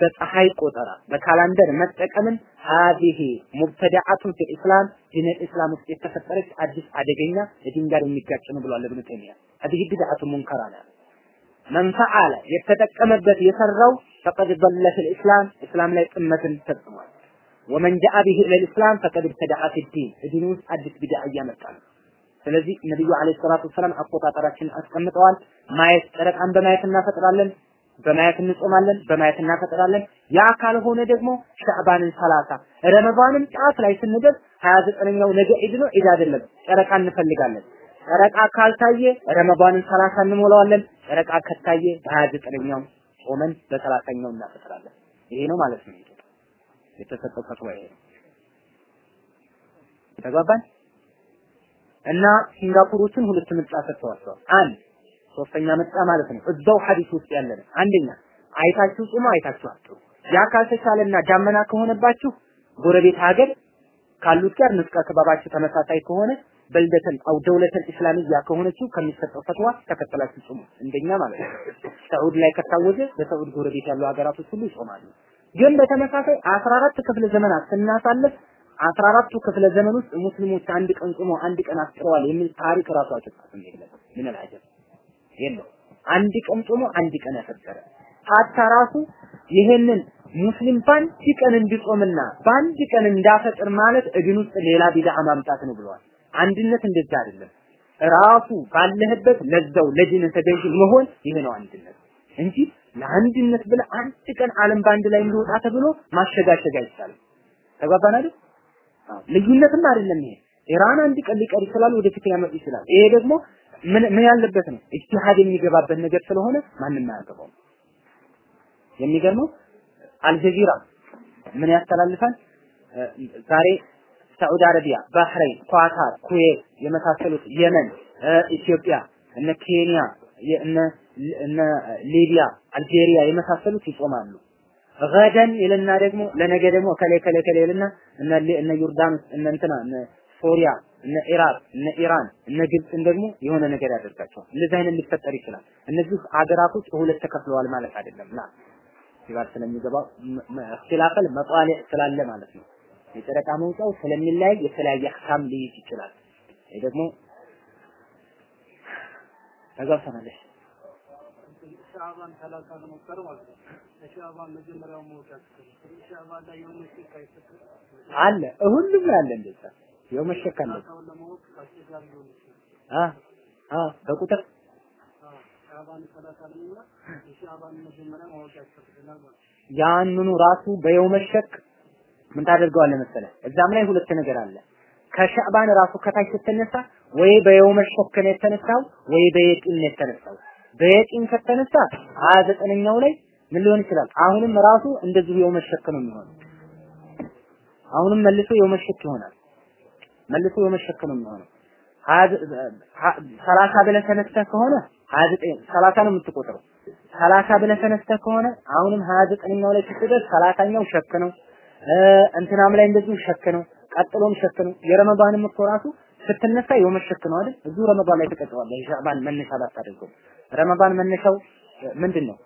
በፀሐይ ቆጠራ በካላንደር መጠቀምን ሀዲሂ ሙብተዳአቱን ፊል ኢስላም ዲን ኢስላም ውስጥ የተፈጠረች አዲስ አደገኛ የዲን ጋር የሚጋጭ ነው ብሏል ኢብኑ ተይሚያ። ሀዲሂ ቢድዓቱ ሙንከራ ነው። መን ፈዓለ የተጠቀመበት የሰራው ፈቀድ ضل في الاسلام እስላም ላይ ጥመትን ፈጽሟል። ወመን ጃአ ቢሂ ኢለል ኢስላም ፈቀድ ኢብተዳአ ፊ ዲን ዲን ውስጥ አዲስ ቢድዓ እያመጣ ነው። ስለዚህ ነብዩ አለይሂ ሰላቱ ወሰላም አቆጣጠራችንን አስቀምጠዋል። ማየት ጨረቃን በማየት እናፈጥራለን፣ በማየት እንጾማለን፣ በማየት እናፈጥራለን። ያ ካልሆነ ደግሞ ሻዕባንን ሰላሳ ረመዳንም ጫፍ ላይ ስንደርስ ሀያ ዘጠነኛው ነገ ዒድ ነው፣ ዒድ አይደለም፣ ጨረቃ እንፈልጋለን። ጨረቃ ካልታየ ረመዳንን ሰላሳ እንሞላዋለን። ጨረቃ ከታየ በሀያ ዘጠነኛው ጾመን በሰላሳኛው እናፈጥራለን። ይሄ ነው ማለት ነው የተሰጠው ፈትዋ ይሄ ነው። ተግባባን? እና ሲንጋፖሮችን ሁለት ምርጫ ሰጥተዋቸዋል። አንድ ሶስተኛ ምርጫ ማለት ነው እዛው ሐዲስ ውስጥ ያለ ነው። አንደኛ አይታችሁ ጹሙ፣ አይታችሁ አጥሩ። ያ ካልተቻለና ዳመና ከሆነባችሁ ጎረቤት ሀገር ካሉት ጋር ንጥቃ ከባባችሁ ተመሳሳይ ከሆነ በልደተን አው ደውለተን እስላሚያ ከሆነችው ከሚሰጠው ፈትዋ ተከተላችሁ ጹሙ። እንደኛ ማለት ነው። ሳዑድ ላይ ከታወጀ በሳዑድ ጎረቤት ያሉ ሀገራቶች ሁሉ ይጾማሉ። ግን በተመሳሳይ 14 ክፍለ ዘመናት ስናሳልፍ አስራ አራቱ ክፍለ ዘመን ውስጥ ሙስሊሞች አንድ ቀን ጾሞ አንድ ቀን አፍጥረዋል የሚል ታሪክ ራሱ አልተጻፈም። የለም ምን አልዓጀብ የለም። አንድ ቀን ጾሞ አንድ ቀን ያፈጠረ ሀታ ራሱ ይሄንን ሙስሊም በአንድ ቀን እንዲጾምና በአንድ ቀን እንዳፈጥር ማለት እድን ውስጥ ሌላ ቢድዓ ማምጣት ነው ብለዋል። አንድነት እንደዛ አይደለም። ራሱ ባለህበት ለዛው ለዲን ተገዥ መሆን ይሄ ነው አንድነት እንጂ ለአንድነት ብለህ አንድ ቀን ዓለም በአንድ ላይ እንዲወጣ ተብሎ ማሸጋሸግ አይቻልም። ተግባባን አይደል? ልዩነትም አይደለም ይሄ ኢራን አንድ ቀን ሊቀር ይችላል፣ ወደፊት ሊያመጡ ይችላል። ይሄ ደግሞ ምን ምን ያለበት ነው? ኢጅቲሃድ የሚገባበት ነገር ስለሆነ ማንም አያገባውም። የሚገርመው አልጀዚራ ምን ያስተላልፋል? ዛሬ ሳዑዲ አረቢያ፣ ባህሬን፣ ኳታር፣ ኩዌት የመሳሰሉት የመን፣ ኢትዮጵያ፣ እነ ኬንያ፣ እነ ሊቢያ፣ አልጄሪያ የመሳሰሉት ይጾማሉ። ገደን ይልና ደግሞ ለነገ ደግሞ ከሌ ከሌ ከሌ ይልና እነ እነ ዮርዳኖስ እነ እንትና እነ ሶሪያ እነ ኢራቅ እነ ኢራን እነ ግብፅን ደግሞ የሆነ ነገር ያደርጋቸዋል። እንደዚህ አይነት ሊፈጠር ይችላል። እነዚህ አገራቶች ሁለት ተከፍለዋል ማለት አይደለም። ና ሲባል ስለሚገባው እክትላፈል መጧሊዕ ስላለ ማለት ነው። የጨረቃ መውጫው ስለሚለያይ የተለያየ አህካም ሊይዝ ይችላል። ይህ ደግሞ ተመለሽ
ሻዕባን ሰላሳ ለመቁጠር ማለት ነው። ለሻዕባን መጀመሪያው መውጣት ሻዕባን ላይ የሆነ ሽካ
አለ ሁሉም ላይ አለ እንደዛ የውመ ሸክ አለ አ አ በቁጥር
ሻዕባን
ያንኑ ራሱ በየውመ ሸክ ምን ታደርገዋለህ መሰለህ? እዛም ላይ ሁለት ነገር አለ። ከሻዕባን ራሱ ከታች ስትነሳ ወይ በየውመ ሸክ ነው የተነሳው ወይ በየቂን ነው የተነሳው። በየቂን ከተነሳ ሀያ ዘጠነኛው ላይ ምን ሊሆን ይችላል? አሁንም ራሱ እንደዚሁ የውመ ሸክ ነው የሚሆነው። አሁንም መልሶ የውመ ይሆናል። መልሶ የውመ ነው የሚሆነው። ሰላሳ ብለህ ተነስተህ ከሆነ ሀያ ዘጠኝ ሰላሳ ነው የምትቆጥረው። ሰላሳ ብለህ ተነስተህ ከሆነ አሁንም ሀያ ዘጠነኛው ላይ ስትደርስ ሰላሳኛው شك ነው። እንትናም ላይ እንደዚሁ شك ነው። ቀጥሎም شك ነው። የረመዳንም እኮ ራሱ ስትነሳ يوم الشك ነው አይደል? እዚሁ ረመዳን ላይ ተቀጥዋለህ። የሻዕባን መነሻ ባታደርገው ረመዳን መነሻው ምንድን ነው?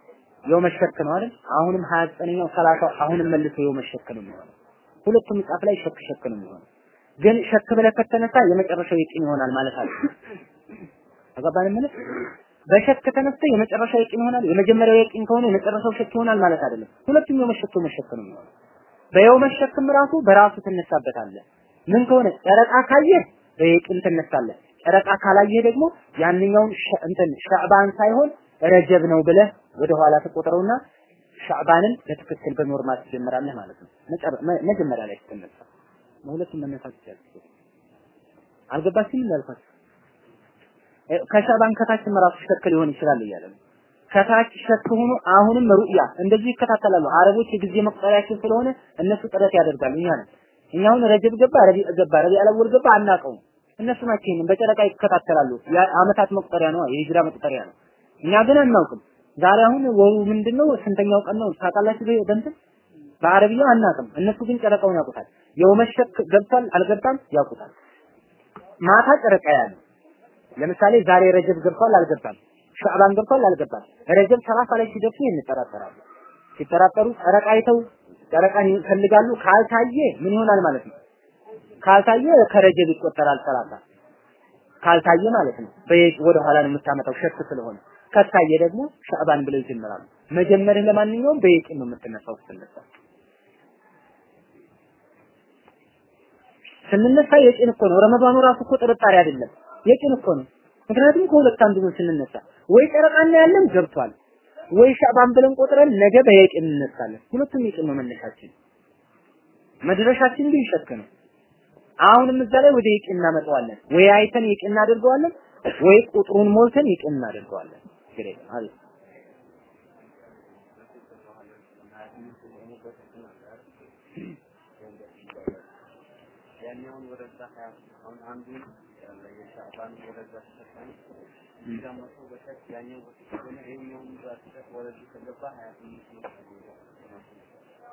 يوم الشك ነው አይደል? አሁንም ሀያ ዘጠነኛው ሰላሳ አሁንም መልሶ يوم الشك ነው የሚሆነው። ሁለቱም ጻፍ ላይ ሸክ ሸክ ነው የሚሆነው። ግን ሸክ ብለህ ከተነሳ የመጨረሻው የቂን ይሆናል ማለት አለ። አገባን ምን በሸክ ተነስተ የመጨረሻው የቂን ይሆናል። የመጀመሪያው የቂን ከሆነ የመጨረሻው ሸክ ይሆናል ማለት አይደለም። ሁለቱም የመሸክ የመሸክ ነው የሚሆነው። በየውመ ሸክም ራሱ በራሱ ትነሳበታለህ። ምን ከሆነ ጨረቃ ካየህ በየቂን ትነሳለህ። ጨረቃ ካላየህ ደግሞ ያንኛውን እንትን ሻዕባን ሳይሆን ረጀብ ነው ብለህ ወደ ኋላ ትቆጥረውና ሻዕባንን በትክክል በ normal ትጀምራለህ ማለት ነው። መጀመሪያ ላይ ስትነሳ በሁለቱም መነሳት ይቻላል። አልገባችም እንዳልኳችሁ ከሻዕባን ከታችም ራሱ شك ሊሆን ይችላል እያለ ነው። ከታች شك ሆኖ አሁንም رؤية እንደዚህ ይከታተላሉ። አረቦች የጊዜ መቁጠሪያቸው ስለሆነ እነሱ ጥረት ያደርጋሉ። እኛ ነን እኛ አሁን رجب ገባ፣ ربيع ገባ፣ ربيع الأول ገባ አናውቀውም። እነሱ ናቸው ይሄንን በጨረቃ ይከታተላሉ። የአመታት መቁጠሪያ ነው፣ የሂጅራ መቁጠሪያ ነው። እኛ ግን አናውቅም። ዛሬ አሁን ወሩ ምንድነው? ስንተኛው ቀን ነው ታውቃላችሁ? በእንትን በአረብያው አናውቅም። እነሱ ግን ጨረቃውን ያውቁታል። የውመሸክ ገብቷል አልገባም ያውቁታል። ማታ ጨረቃ ያለ ለምሳሌ ዛሬ ረጀብ ገብቷል አልገባም፣ ሻዕባን ገብቷል አልገባም። ረጀብ ሰላሳ ላይ ሲደርሱ ይጠራጠራሉ። ሲጠራጠሩ ጨረቃ አይተው ጨረቃን ይፈልጋሉ። ካልታየ ምን ይሆናል ማለት ነው? ካልታየ ከረጀብ ይቆጠራል ሰላሳ ካልታየ ማለት ነው። ወደ ኋላ ነው የምታመጣው ሸክ ስለሆነ ከታየ ደግሞ ሻዕባን ብለው ይጀምራሉ። መጀመርህ ለማንኛውም በየቂን ነው የምትነሳው ስትነሳ ስንነሳ የቂን እኮ ነው። ረመዳኑ ራሱ እኮ ጥርጣሬ አይደለም፣ የቂን እኮ ነው። ምክንያቱም ከሁለት አንዱ ነው ስንነሳ፣ ወይ ጨረቃ እናያለን ገብቷል፣ ወይ ሻዕባን ብለን ቆጥረን ነገ በየቂን እንነሳለን። ሁለቱም የቂን ነው መነሻችን። መድረሻችን ግን ሸክ ነው። አሁንም እዛ ላይ ወደ የቂን እናመጣዋለን። ወይ አይተን የቂን እናደርገዋለን፣ ወይ ቁጥሩን ሞልተን የቂን እናደርገዋለን። ግሬት አሪፍ
ያኛውን ወደዛ አሁን አንዱን የሻዕባን ወደዛ ተሰጠን ያኛው ይሄኛውን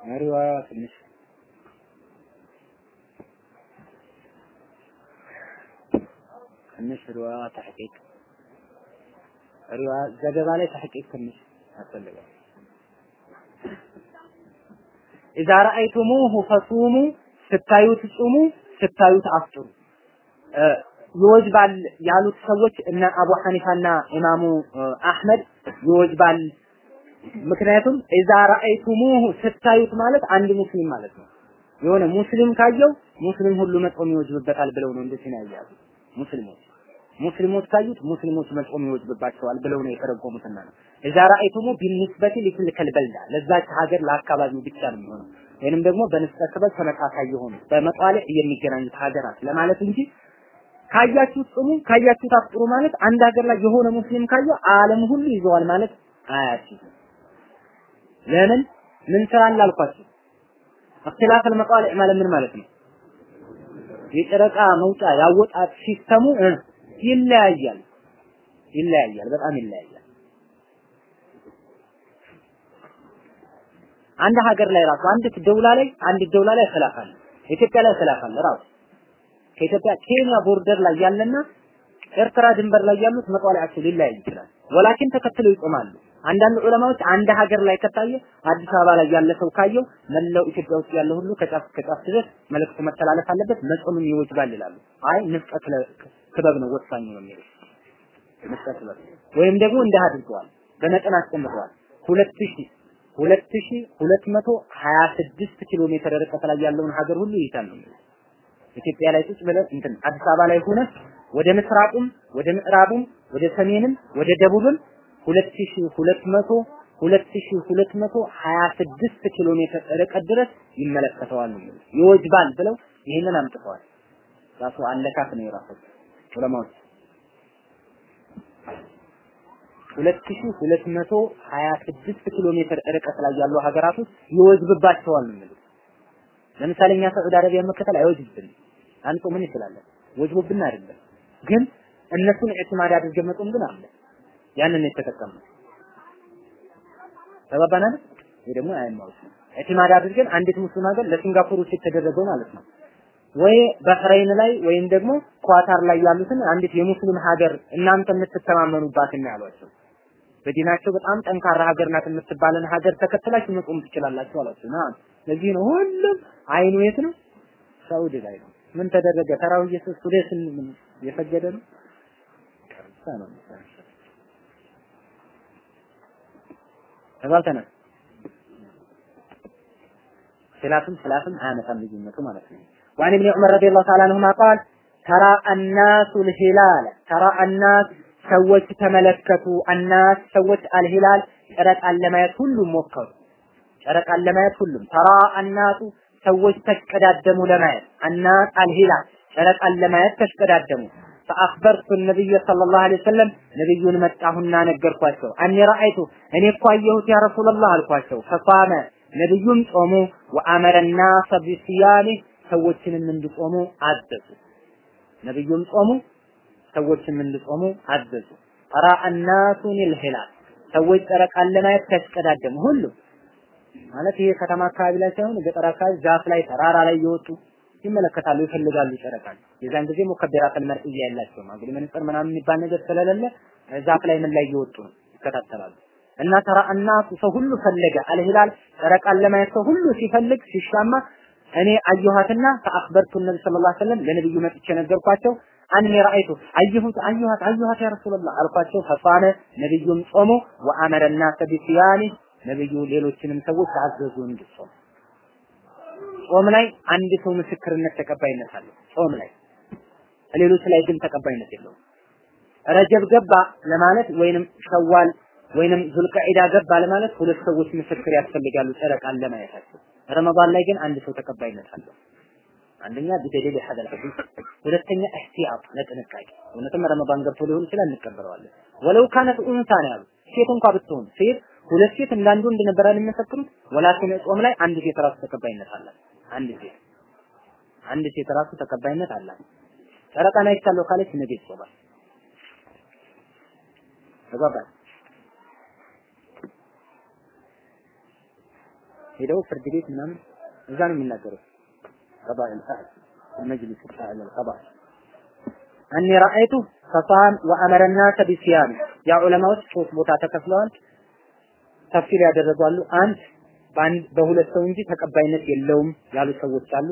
ነው
ሪዋያ ትንሽ ትንሽ ሪዋያ ተሕቂቅ ሪዋያ ዘገባ ላይ ተሕቂቅ ትንሽ ያስፈልጋል። ኢዛ ረአይቱሙሁ ፈሱሙ ስታዩት ጹሙ፣ ስታዩት አፍጥሩ። ይወጅባል ያሉት ሰዎች እነ አቡ ሐኒፋና ኢማሙ አህመድ ይወጅባል። ምክንያቱም ኢዛ ረአይቱሙሁ ስታዩት ማለት አንድ ሙስሊም ማለት ነው። የሆነ ሙስሊም ካየው ሙስሊም ሁሉ መጾም ይወጅብበታል ብለው ነው እንደዚህ ነው ያያሉ ሙስሊሞች ሙስሊሞች ካዩት ሙስሊሞች መጾም ይወጅብባቸዋል ብለው ነው የተረጎሙትና ነው። እዛ ራአይቱሙ ቢኒስበቲ ሊትልከል በልዳ ለዛች ሀገር ለአካባቢው ብቻ ነው የሚሆነው። ወይንም ደግሞ በንስበ ክበብ ተመሳሳይ የሆኑ በመጧሊዕ የሚገናኙት ሀገራት ለማለት እንጂ ካያችሁት ጹሙ ካያችሁት አፍጥሩ ማለት አንድ ሀገር ላይ የሆነ ሙስሊም ካየው ዓለም ሁሉ ይዘዋል ማለት አያችሁም። ለምን ምን ስላለ አልኳችሁ። اختلاف المطالع ማለት ምን ማለት ነው? የጨረቃ መውጫ ያወጣት ሲስተሙ ይለያያል ይለያያል፣ በጣም ይለያያል። አንድ ሀገር ላይ ራሱ አንድ دولة ላይ አንድ دولة ላይ خلاف ኢትዮጵያ ላይ خلاف ራሱ ከኢትዮጵያ ኬንያ border ላይ ያለና ኤርትራ ድንበር ላይ ያሉት መጧሊያቸው ሊለያይ ይችላል። ولكن ተከትለው ይጾማሉ። አንዳንድ ዑለማዎች አንድ ሀገር ላይ ከታየ አዲስ አበባ ላይ ያለ ሰው ካየው መላው ኢትዮጵያ ውስጥ ያለ ሁሉ ከጫፍ ከጫፍ ድረስ መልእክቱ መተላለፍ አለበት፣ መጾምም ይወጅባል ይላሉ። አይ ንፍቀ ክበብ ነው ወሳኙ ነው የሚሉት ክበብ ወይም ደግሞ እንዲህ አድርገዋል፣ በመጠን አስቀምጠዋል። ሁለት ሺህ ሁለት ሺህ ሁለት መቶ ሀያ ስድስት ኪሎ ሜትር ርቀት ላይ ያለውን ሀገር ሁሉ ይይዛል ነው ኢትዮጵያ ላይ ቁጭ ብለን እንትን አዲስ አበባ ላይ ሆነ ወደ ምስራቁም ወደ ምዕራቡም ወደ ሰሜንም ወደ ደቡብም 2200 2226 ኪሎ ሜትር ርቀት ድረስ ይመለከተዋል ነው ይወጅባል ብለው ይህንን አምጥተዋል። ራሱ አለካት ነው የራሳቸው ዑለማዎች 2226 ኪሎ ሜትር ርቀት ላይ ያሉ ሀገራት ውስጥ ይወጅብባቸዋል ነው የሚሉት። ለምሳሌ እኛ ሳዑዲ አረቢያ መከተል አይወጅብንም። አንጾ ምን ይችላለን? ወጅቦብን አይደለም ግን እነሱን ኢዕቲማድ አድርገን መጾም ግን አለ። ያንን የተጠቀምነው ተባባናል። ይሄ ደግሞ አይማውስ ኢዕቲማድ አድርገን አንዲት ሙስሊም ሀገር ለሲንጋፖሮች የተደረገው ማለት ነው። ወይ ባህሬን ላይ ወይም ደግሞ ኳታር ላይ ያሉትን አንዲት የሙስሊም ሀገር እናንተ የምትተማመኑባትን ነው ያሏቸው። በዲናቸው በጣም ጠንካራ ሀገር ናት የምትባለን ሀገር ተከትላችሁ መጾም ትችላላችሁ አሏቸው። ና ለዚህ ነው ሁሉም አይኑ የት ነው? ሳውዲ ላይ ነው። ምን ተደረገ? ተራው ኢየሱስ ሱዴስን ምን የሰገደ ነው? ተባልተናል። ስላትም ስላትም አያመጣም ልዩነቱ ማለት ነው። وعن ابن عمر رضي الله تعالى عنهما قال ترى الناس الهلال ترى الناس ሰዎች ተመለከቱ الناس ሰዎች አልሂላል ጨረቃን ለማየት ሁሉም ሞከሩ። ጨረቃን ለማየት ሁሉም ተራ الناس ሰዎች ተሽቀዳደሙ ለማየት الناس አልሂላል ጨረቃን ለማየት ተሽቀዳደሙ فأخبرت النبي صلى الله عليه وسلم ነብዩን መጣሁና ነገርኳቸው አኒ ረአይቱ እኔ እኮ አየሁት ያ ረሱላህ አልኳቸው ፈሳመ ነብዩም ጾሙ ወአመረ الناس بصيامه ሰዎችንም እንዲጾሙ አዘዙ። ነብዩም ጾሙ፣ ሰዎችም እንዲጾሙ አዘዙ። ተራ አናሱን ልሂላል ሰዎች ጨረቃን ለማየት ተሽቀዳደሙ። ሁሉ ማለት ይሄ ከተማ አካባቢ ላይ ሳይሆን ገጠር አካባቢ ዛፍ ላይ ተራራ ላይ እየወጡ ይመለከታሉ፣ ይፈልጋሉ ጨረቃን። የዛን ጊዜ ሙከደራተል መርኢያ የላቸውም። እንግዲህ መነጽር ምናምን የሚባል ነገር ስለሌለ ዛፍ ላይ ምን ላይ እየወጡ ነው ይከታተላሉ። እና ተራ እናቱ ሰው ሁሉ ፈለገ አልሂላል ጨረቃን ለማየት ሰው ሁሉ ሲፈልግ ሲሻማ እኔ አየኋትና ፈአኽበርቱ ነብ ሰለላሁ ዐለይሂ ወሰለም ለነብዩ መጥቼ ነገርኳቸው አኒ ረአይቱ አየሁት አየኋት አየኋት ያ ረሱላህ አልኳቸው። ፈሷመ ነብዩም ጾሙ ወአመረ ናሰ ቢሲያሚ ነብዩ ሌሎችንም ሰዎች አዘዙ እንዲጾም። ጾም ላይ አንድ ሰው ምስክርነት ተቀባይነት አለው። ጾም ላይ ሌሎች ላይ ግን ተቀባይነት የለውም። ረጀብ ገባ ለማለት ወይንም ሸዋል ወይንም ዙልቀዒዳ ገባ ለማለት ሁለት ሰዎች ምስክር ያስፈልጋሉ ጨረቃን ለማየታቸው ረመዳን ላይ ግን አንድ ሰው ተቀባይነት አለው። አንደኛ ቢደሊል ሐደል ሐዲስ፣ ሁለተኛ ኢህቲያጥ ለጥንቃቄ። እውነትም ረመዳን ገብቶ ሊሆን ይችላል እንቀበለዋለን። ወለው ካነት ኡንሳ ነው ያሉ ሴት እንኳ ብትሆን ሴት ሁለት ሴት እንዳንዱ እንደነበረ የሚመሰክሩት ወላኪን ጾም ላይ አንድ ሴት ራሱ ተቀባይነት አላት። አንድ ሴት አንድ ሴት ራሱ ተቀባይነት አላት። ጨረቃን አይቻለሁ ካለች ነገ ይጾማል። ተግባባን? ሄደው ፍርድ ቤት ምናምን እዛ ነው የሚናገሩት። ቀዳኢ ልአል መጅሊስ ልአል ቀዳ እኔ ረአይቱ ፈሳም ወአመረ ናሰ ቢሲያም ያ ዑለማዎች ሶስት ቦታ ተከፍለዋል። ተፍሲር ያደረጓሉ። አንድ በሁለት ሰው እንጂ ተቀባይነት የለውም ያሉ ሰዎች አሉ።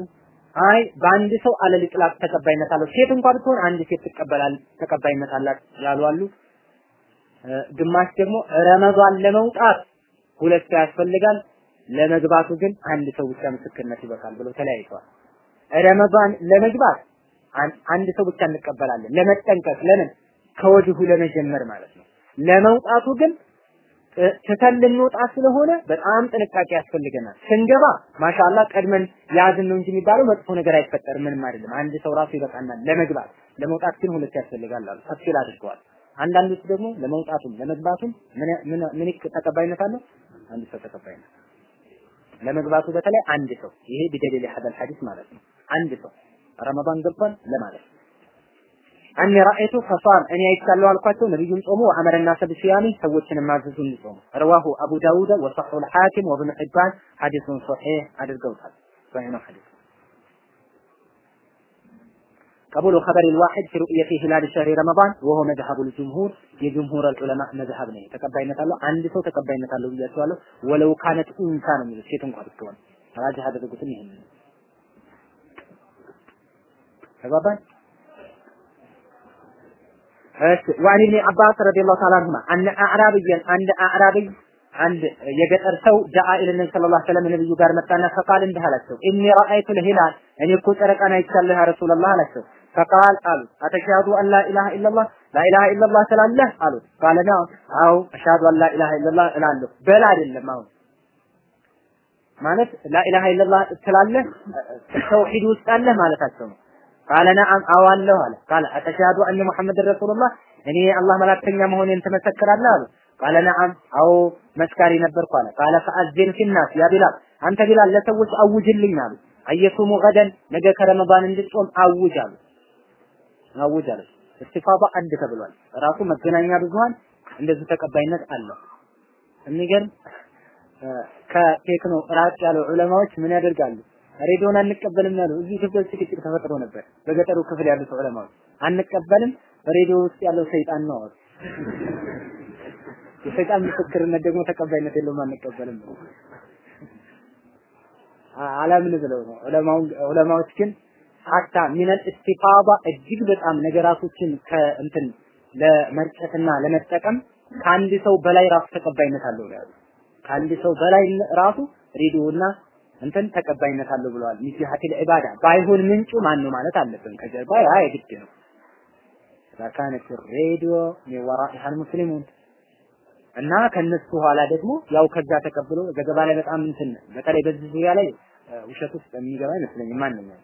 አይ በአንድ ሰው አለል ተቀባይነት አለው። ሴት እንኳን ብትሆን አንድ ሴት ትቀበላል ተቀባይነት አላት ያሉ አሉ። ግማሽ ደግሞ ረመዷን ለመውጣት ሁለት ሰው ያስፈልጋል። ለመግባቱ ግን አንድ ሰው ብቻ ምስክርነት ይበቃል ብለው ተለያይተዋል። ረመዷን ለመግባት አንድ ሰው ብቻ እንቀበላለን ለመጠንቀቅ ለምን ከወዲሁ ለመጀመር ማለት ነው። ለመውጣቱ ግን ትተን ልንወጣ ስለሆነ በጣም ጥንቃቄ ያስፈልገናል። ስንገባ ማሻአላ ቀድመን ያዝን ነው እንጂ የሚባለው መጥፎ ነገር አይፈጠርም። ምንም አይደለም። አንድ ሰው ራሱ ይበቃናል ለመግባት። ለመውጣት ግን ሁለት ያስፈልጋል አሉ። ተፍሲል አድርገዋል። አንዳንዶች ደግሞ ለመውጣቱም ለመግባቱም ምን ምን ተቀባይነት አለው? አንድ ሰው ተቀባይነት ለመግባቱ በተለይ አንድ ሰው ይሄ ቢደሊል ሀደል ሐዲስ ማለት ነው። አንድ ሰው ረመዳን ገብቷል ለማለት እኔ رأيته فصام እኔ አይቻለሁ አልኳቸው። ነቢዩም ጾሙ أمر الناس بصيامه ሰዎችን ማዘዙ እንዲጾሙ رواه أبو داود وصححه الحاكم وابن حبان ሐዲሱን ሶሒህ አድርገውታል። ሶሒህ ነው ሐዲሱ قبول خبر الواحد في رؤية هلال شهر رمضان وهو مذهب الجمهور የጅምሁር ዑለማ መዝሀብ ነው። ተቀባይነት አለው። አንድ ሰው ተቀባይነት አለው ብያቸዋለሁ። ولو كانت أنثى ነው የሚሉት ሴት እንኳን ብትሆን ራጅህ ያደረጉትም ይሄን ነው። ተግባባን? እሺ وعن ابن عباس رضي الله تعالى عنهما أن أعرابيا አንድ አዕራብይ አንድ የገጠር ሰው جاء إلى النبي صلى الله عليه وسلم ነብዩ ጋር መጣና فقال እንዲህ አላቸው፣ إني رأيت الهلال እኔ እኮ ጨረቃን አይቻለሁ يا رسول الله አላቸው። فقال አሉ أتشهد أن لا إله إلا الله لا إله إلا الله ትላለህ አሉት قال نعم أشهد أن لا إله إلا الله እላለሁ በል አይደለም አሁን. ማለት ላ ኢላሃ ኢላላህ ትላለህ ተውሂድ ውስጥ አለህ ማለታቸው ነው። ቃለ ነዓም አዋለሁ አለ ቃለ አተሻዱ አነ ሙሐመድ ረሱሉላህ እኔ አላህ መላክተኛ መሆኔን ትመሰክራለህ አሉ። ቃለ ነዓም አዎ መስካሪ ነበርኩ አለ። ቃለ ፈአዝን ፊናስ ያ ቢላል አንተ ቢላል ለሰዎች አውጅልኝ አሉ። አየሱሙ ገደን ነገ ከረመዳን እንድጾም አውጅ አሉ አውጅ አለ እስቲፋባ አንድ ተብሏል። ራሱ መገናኛ ብዙሃን እንደዚህ ተቀባይነት አለው የሚገርም ከቴክኖ ራቅ ያሉ ዑለማዎች ምን ያደርጋሉ? ሬዲዮን አንቀበልም ያሉ። እዚህ ኢትዮጵያ ውስጥ ጭቅጭቅ ተፈጥሮ ነበር። በገጠሩ ክፍል ያሉት ዑለማዎች አንቀበልም፣ ሬዲዮ ውስጥ ያለው ሰይጣን ነው አሉ። የሰይጣን ምስክርነት ደግሞ ተቀባይነት የለውም፣ አንቀበልም። አላምን ብለው ነው። ዑለማዎች ግን ሀታ ሚነል እስቲፋባ እጅግ በጣም ነገራቶችን ከእንትን ለመርጨትና ለመጠቀም ከአንድ ሰው በላይ ራሱ ተቀባይነት አለው ያሉት። ከአንድ ሰው በላይ ራሱ ሬዲዮና እንትን ተቀባይነት አለው ብለዋል። ሚስሐቲል ዒባዳ ባይሆን ምንጩ ማን ነው ማለት አለብን። ከጀርባ ያ የግድ ነው። ካነት ሬዲዮ ሚወራኢሃ ሙስሊሙን እና ከነሱ ኋላ ደግሞ ያው ከዛ ተቀብሎ ዘገባ ላይ በጣም እንትን በተለይ በዚህ ዙሪያ ላይ ውሸት ውስጥ የሚገባ አይመስለኝም። ማንኛውም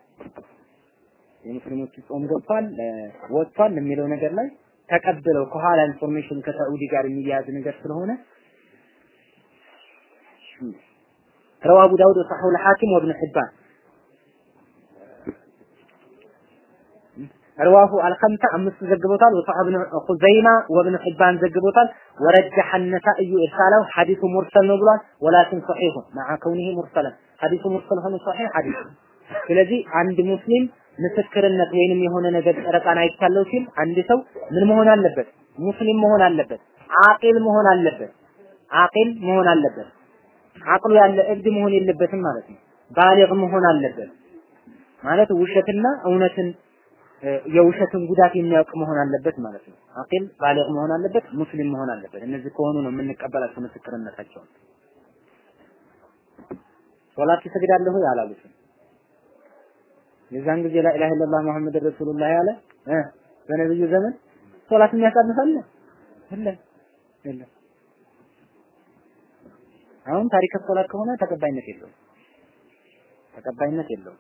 የሙስሊሞች ጾም ገብቷል ወጥቷል የሚለው ነገር ላይ ተቀብለው ከኋላ ኢንፎርሜሽን ከሳዑዲ ጋር የሚያያዝ ነገር ስለሆነ روى أبو داود وصححه الحاكم وابن حبان رواه الخمسة أمس زجبوتال وصحح ابن خزيمة وابن حبان زجبوتال ورجح النسائي إرساله حديث مرسل نبلا ولكن صحيح مع كونه مرسلا حديث مرسل هو صحيح حديث ስለዚህ አንድ ሙስሊም ምስክርነት ወይንም የሆነ ነገር ጨረቃን አይቻለው ሲል አንድ ሰው ምን መሆን አለበት? ሙስሊም መሆን አለበት። አቂል መሆን አለበት። አቂል መሆን አለበት። አቅሉ ያለ እብድ መሆን የለበትም ማለት ነው። ባሊግ መሆን አለበት ማለት ውሸትና እውነትን የውሸትን ጉዳት የሚያውቅ መሆን አለበት ማለት ነው። አቂል ባሊግ መሆን አለበት፣ ሙስሊም መሆን አለበት። እነዚህ ከሆኑ ነው የምንቀበላቸው ምስክርነታቸውን። ሶላት ትሰግዳለሁ ያላሉትም የዛን ጊዜ ላኢላሀ ኢለላህ መሐመድ ረሱሉላህ ያለ? በነብዩ ዘመን ሶላት የሚያሳልፋለ የለም የለም። አሁን ታሪክ ሶላት ከሆነ ተቀባይነት የለውም። ተቀባይነት የለውም።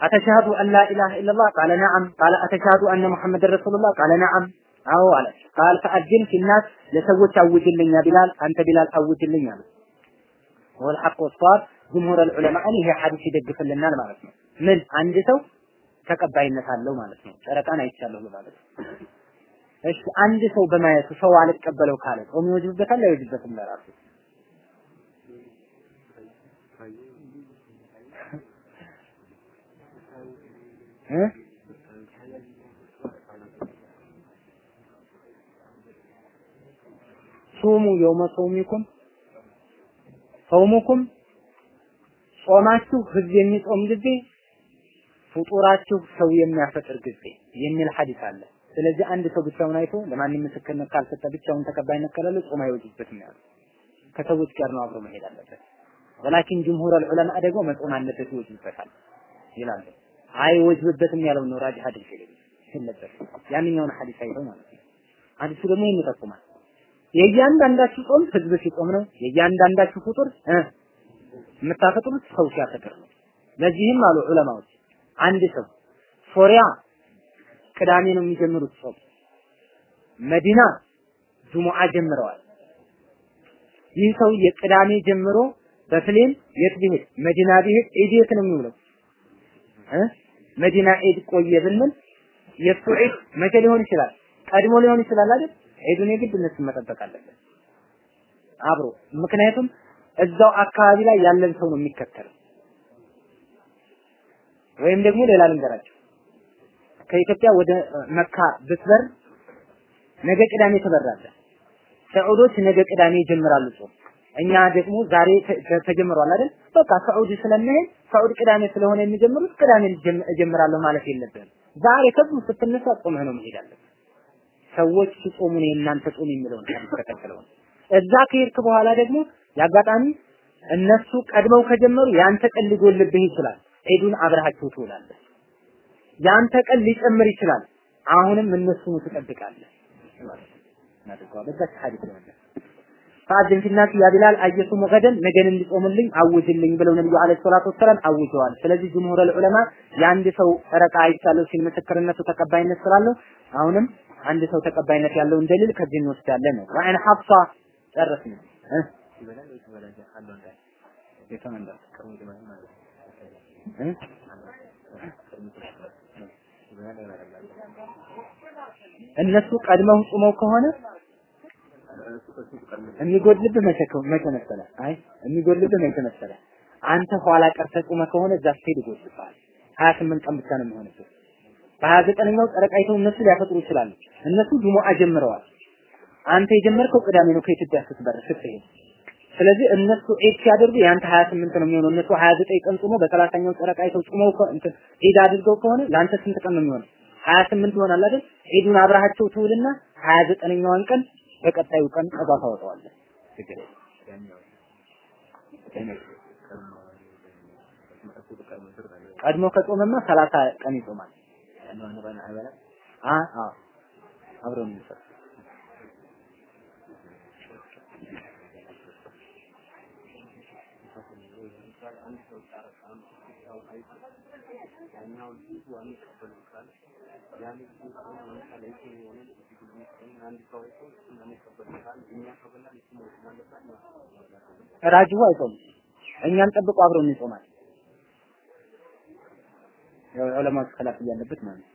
አተሻሃዱ አን ላ ኢላሀ ኢለላህ? ቃለ ነዓም። ቃለ አተሻሃዱ አነ ሙሐመድ ረሱሉላህ? ቃለ ነዓም። አዎ አለ ቃል ፈአጅን ፊናስ ለሰዎች አውጅልኝ ያ ቢላል አንተ ቢላል አውጅልኝ አለ። ወልሐቅ ወሷብ ጅምሁር الዑለማ ይሄ ሐዲስ ይደግፍልናል ማለት ነው. ምን? አንድ ሰው ተቀባይነት አለው ማለት ነው። ጨረቃን አይቻለሁ ማለት ነው። እሺ አንድ ሰው በማየቱ ሰው አልቀበለው ካለ ጾም ይወጅብበታል አይወጅበትም ለራሱ? እ? ሱሙ የውመ ጾሚኩም ጾሙኩም ጾማችሁ ህዝብ የሚጾም ጊዜ ፍጡራችሁ ሰው የሚያፈጥር ጊዜ የሚል ሐዲስ አለ። ስለዚህ አንድ ሰው ብቻውን አይቶ ለማንም ምስክርነት ካልሰጠ ብቻውን ተቀባይነት ከሌለው ጾም አይወጅበትም ያሉ ከሰዎች ጋር ነው አብሮ መሄድ አለበት። ወላኪን ጅምሁር ዑለማ ደግሞ መጾም አለበት ይወጅበታል ይላሉ። አይወጅበትም ያለው ነው ራጅህ አድርገው የለበት ያንኛውን ሐዲስ አይተው ማለት ነው። ሐዲሱ ደግሞ ይጠቁማል። የእያንዳንዳችሁ ጾም ህዝብ ሲጾም ነው። የእያንዳንዳችሁ ፍጡር የምታፈጥሩት ሰው ሲያፈጥር ነው። ለዚህም አሉ ዑለማዎች አንድ ሰው ሶሪያ ቅዳሜ ነው የሚጀምሩት ጾም፣ መዲና ጁሙዓ ጀምረዋል። ይህ ሰው የቅዳሜ ጀምሮ በ plane የት ቢሄድ መዲና ቢሄድ ዒድ የት ነው የሚውለው መዲና ዒድ ቆየ ብንል የእሱ ዒድ መቼ ሊሆን ይችላል? ቀድሞ ሊሆን ይችላል አይደል? ዒዱን የግድ እነሱን መጠበቅ አለበት አብሮ። ምክንያቱም እዛው አካባቢ ላይ ያለን ሰው ነው የሚከተለው። ወይም ደግሞ ሌላ ልንገራቸው፣ ከኢትዮጵያ ወደ መካ ብትበር ነገ ቅዳሜ ትበራለህ። ሰዑዶች ነገ ቅዳሜ ይጀምራሉ ጾም። እኛ ደግሞ ዛሬ ተጀምሯል አይደል? በቃ ሰዑድ ስለምሄድ ሰዑድ ቅዳሜ ስለሆነ የሚጀምሩት ቅዳሜ እጀምራለሁ ማለት የለብህም። ዛሬ ከዚህ ስትነሳ ጾምህ ነው መሄድ አለብህ። ሰዎች ሲጾሙ ነው የእናንተ ጾም የሚለውን ተከተለው እዛ ከሄድክ በኋላ ደግሞ ያጋጣሚ እነሱ ቀድመው ከጀመሩ ያንተ ቀን ሊጎልብህ ይችላል። ዒዱን አብረሃቸው ትውላለህ። ያንተ ቀን ሊጨምር ይችላል። አሁንም እነሱን ትጠብቃለህ። ሐዲስ ነው ያ ቢላል አየሱሙ ገደን ነገን እንዲጾሙልኝ አውጅልኝ ብለው ነብዩ አለይሂ ሰላቱ ወሰላም አውጀዋል። ስለዚህ ጅምሁር ዑለማ የአንድ ሰው ረቃ አይቻለው ሲል ምስክርነቱ ተቀባይነት ስላለው አሁንም አንድ ሰው ተቀባይነት ያለውን ደሊል ከዚህ እንወስዳለን ነው። ወአን ሐፍሳ ጨረስን እ የተመንዳ እነሱ ቀድመው ጾመው ከሆነ የሚጎድልብህ መቼ መቼ መሰለህ? አይ የሚጎድልብህ መቼ መሰለህ? አንተ ኋላ ቀርተህ ጾመህ ከሆነ እዛ ስትሄድ ይጎድልብሃል። ሀያ ስምንት ቀን ብቻ ነው የሚሆንብህ። በሀያ ዘጠነኛው ጨረቃ አይተው እነሱ ሊያፈጥሩ ይችላሉ። እነሱ ጁሙዓ ጀምረዋል። አንተ የጀመርከው ቅዳሜ ነው ከኢትዮጵያ ስትበር ስትሄድ። ስለዚህ እነሱ ዒድ ሲያደርጉ የአንተ 28 ነው የሚሆነው። እነሱ 29 ቀን ጾሞ በሰላሳኛው ጨረቃ አይተው ጾመው እንትን ዒድ አድርገው ከሆነ ለአንተ ስንት ቀን ነው የሚሆነው? 28 ይሆናል አይደል? ዒዱን አብረሃቸው ትውልና 29ኛዋን ቀን በቀጣዩ ቀን ቀዷ ታወጣዋለህ። ችግር ቀድሞ ከጾመማ 30 ቀን ይጾማል። አ አ አብረው ነው የሚሰሩት። ራጅሁ አይጾም እኛን ጠብቆ አብረው ይጾማል። ያው ዑለማዎች ኸላፍ እያለበት ማለት ነው።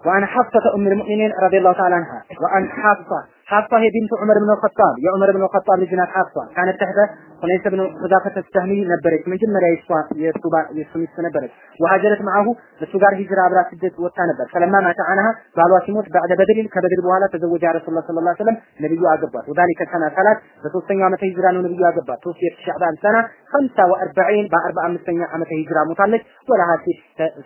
وعن حفصة أم المؤمنين رضي الله تعالى عنها وعن حفصة حفصة هي بنت عمر بن الخطاب يا عمر بن الخطاب لجنات حفصة كانت تحت خنيس بن حذافة السهمي نبرت من جمرة يسوى يسوى يسوى نبرت وهاجرت معه السجار هجرة عبر سدة وتا نبر فلما مات عنها قالوا سيموت بعد بدر كبدر بوالا تزوج رسول الله صلى الله عليه وسلم نبي أقبات وذلك سنة ثلاث بسوستين عامة هجرة نبي أقبات توفيت في شعبان سنة خمسة وأربعين بأربع مستنيا عامة هجرة مطلق ولها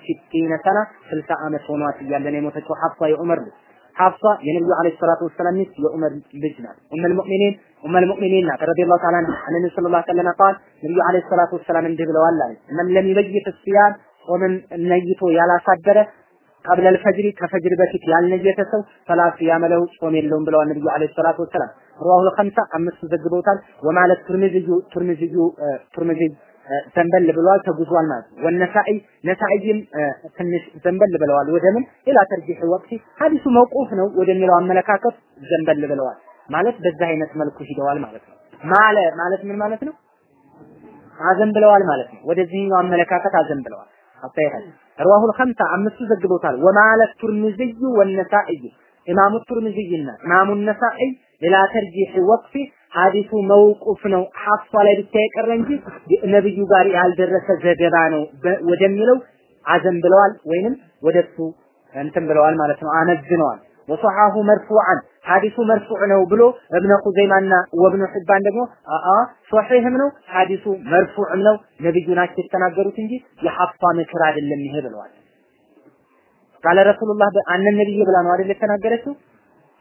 ستين سنة ثلث عامة ونوات يالني የሞተችው ሐፍሳ የዑመር ልጅ ሐፍሳ የነብዩ አለይሂ ሰላቱ ወሰላም ሚስት የዑመር ልጅ ናት። ኡመል ሙእሚኒን ኡመል ሙእሚኒን ናት ረዲየላሁ ተዓላ ዐንሃ ነብዩ ሰለላሁ ዐለይሂ ወሰለም ቃል ነብዩ አለይሂ ሰላቱ ወሰላም እንዲህ ብለዋል አለች መን ለም ይበይት ሲያም ጾምን ነይቶ ያላሳደረ ቀብለ الفجر ከፈጅር በፊት ያልነየተ ሰው ሰላት ያመለው ጾም የለውም ብለዋል ነብዩ አለይሂ ሰላቱ ወሰላም رواه الخمسة አምስቱ ዘግበውታል ወማለት ቱርሚዚዩ ቱርሚዚዩ ቱርሚዚ ዘንበል ብለዋል ተጉዟል ማለት ነው። ወነሳኢ ነሳኢም ትንሽ ዘንበል ብለዋል ወደምን ሌላ ተርጂህ ወቅቲ ሐዲሱ መውቁፍ ነው ወደሚለው አመለካከት ዘንበል ብለዋል ማለት በዛ አይነት መልኩ ሂደዋል ማለት ነው። ማለ ማለት ምን ማለት ነው? አዘንብለዋል ማለት ነው። ወደዚህኛው አመለካከት አዘን ብለዋል። አታይሃል ረዋሁል ኸምሳ አምስቱ ዘግበውታል። ወማለ ቱርሚዚዩ ወነሳኢ ኢማሙ ቱርሚዚይና ኢማሙ ነሳኢ ሌላ ተርጂህ ወቅፊ ሐዲሱ መውቁፍ ነው። ሐፍሷ ላይ ብቻ የቀረ እንጂ ነብዩ ጋር ያልደረሰ ዘገባ ነው። ወደሚለው አዘን ብለዋል ወይንም ወደሱ እንትን ብለዋል ማለት ነው። አመዝነዋል። ወሰሐሁ መርፉዓን ሐዲሱ መርፉዕ ነው ብሎ እብነ ኹዘይማና ወብኑ ሒባን ደግሞ አአ ሶሒህም ነው ሐዲሱ መርፉዕም ነው። ነብዩ ናቸው የተናገሩት እንጂ የሐፍሷ ምክር አይደለም ይሄ ብለዋል። ቃለ ረሱሉላህ አነ ነብይ ብላ ነው አይደል የተናገረችው?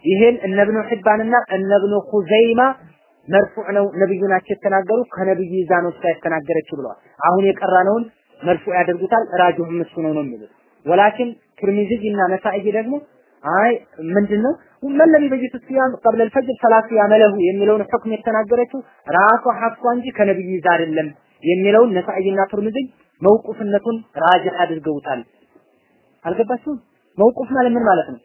ይሄን እነ እብኑ ሒባንና እነ እብኑ ኹዘይማ መርፉዕ ነው ነብዩ ናቸው የተናገሩ ከነብዩ ይዛ ነው እሷ የተናገረችው ብለዋል። አሁን የቀራነውን መርፉዕ ያደርጉታል። ራጅሁም እሱ ነው ነው የሚሉት። ወላኪን ትርሚዚ እና ነሳኢ ደግሞ አይ ምንድነው መለም ይበይት ሲያም قبل الفجر ثلاث ايام له የሚለውን ሁክም የተናገረችው ራሷ ሐፍሷ እንጂ ከነብዩ ይዛ አይደለም የሚለውን ነሳኢና ትርሚዚ መውቁፍነቱን ራጅህ አድርገውታል። አልገባችሁም? መውቁፍ ማለት ምን ማለት ነው?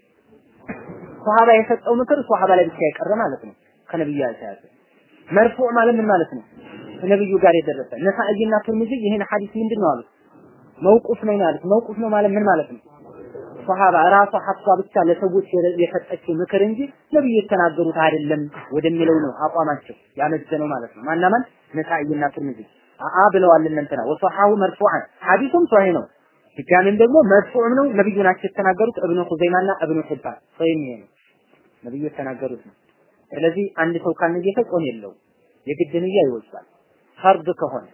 ሷሃባ የሰጠው ምክር ሷሃባ ላይ ብቻ የቀረ ማለት ነው። ከነብዩ ያልተያዘ መርፉዕ ማለት ምን ማለት ነው? ከነብዩ ጋር የደረሰ ነሳኢና ትርሚዚ ይህን ሐዲስ ምንድን ነው አሉት? መውቁፍ ነው ማለት መውቁፍ ነው ማለት ምን ማለት ነው? ሷሃባ ራሷ ሐፍሷ ብቻ ለሰዎች የሰጠችው ምክር እንጂ ነብዩ የተናገሩት አይደለም ወደሚለው ነው አቋማቸው ያመዘነው ማለት ነው። ማናማን ነሳኢና ትርሚዚ አአ ብለዋል እንትና ወሰሐሁ መርፉዓን ሐዲሱም ሷሂህ ነው። ድጋሜም ደግሞ መርፉዕም ነው ነብዩ ናቸው የተናገሩት እብኑ ኹዘይማና እብኑ ሒባን ሶሂህ ነው ነብዩ የተናገሩት ነው። ስለዚህ አንድ ሰው ካነየተ ጾም የለው የግድ ንያ ይወስዳል። ፈርድ ከሆነ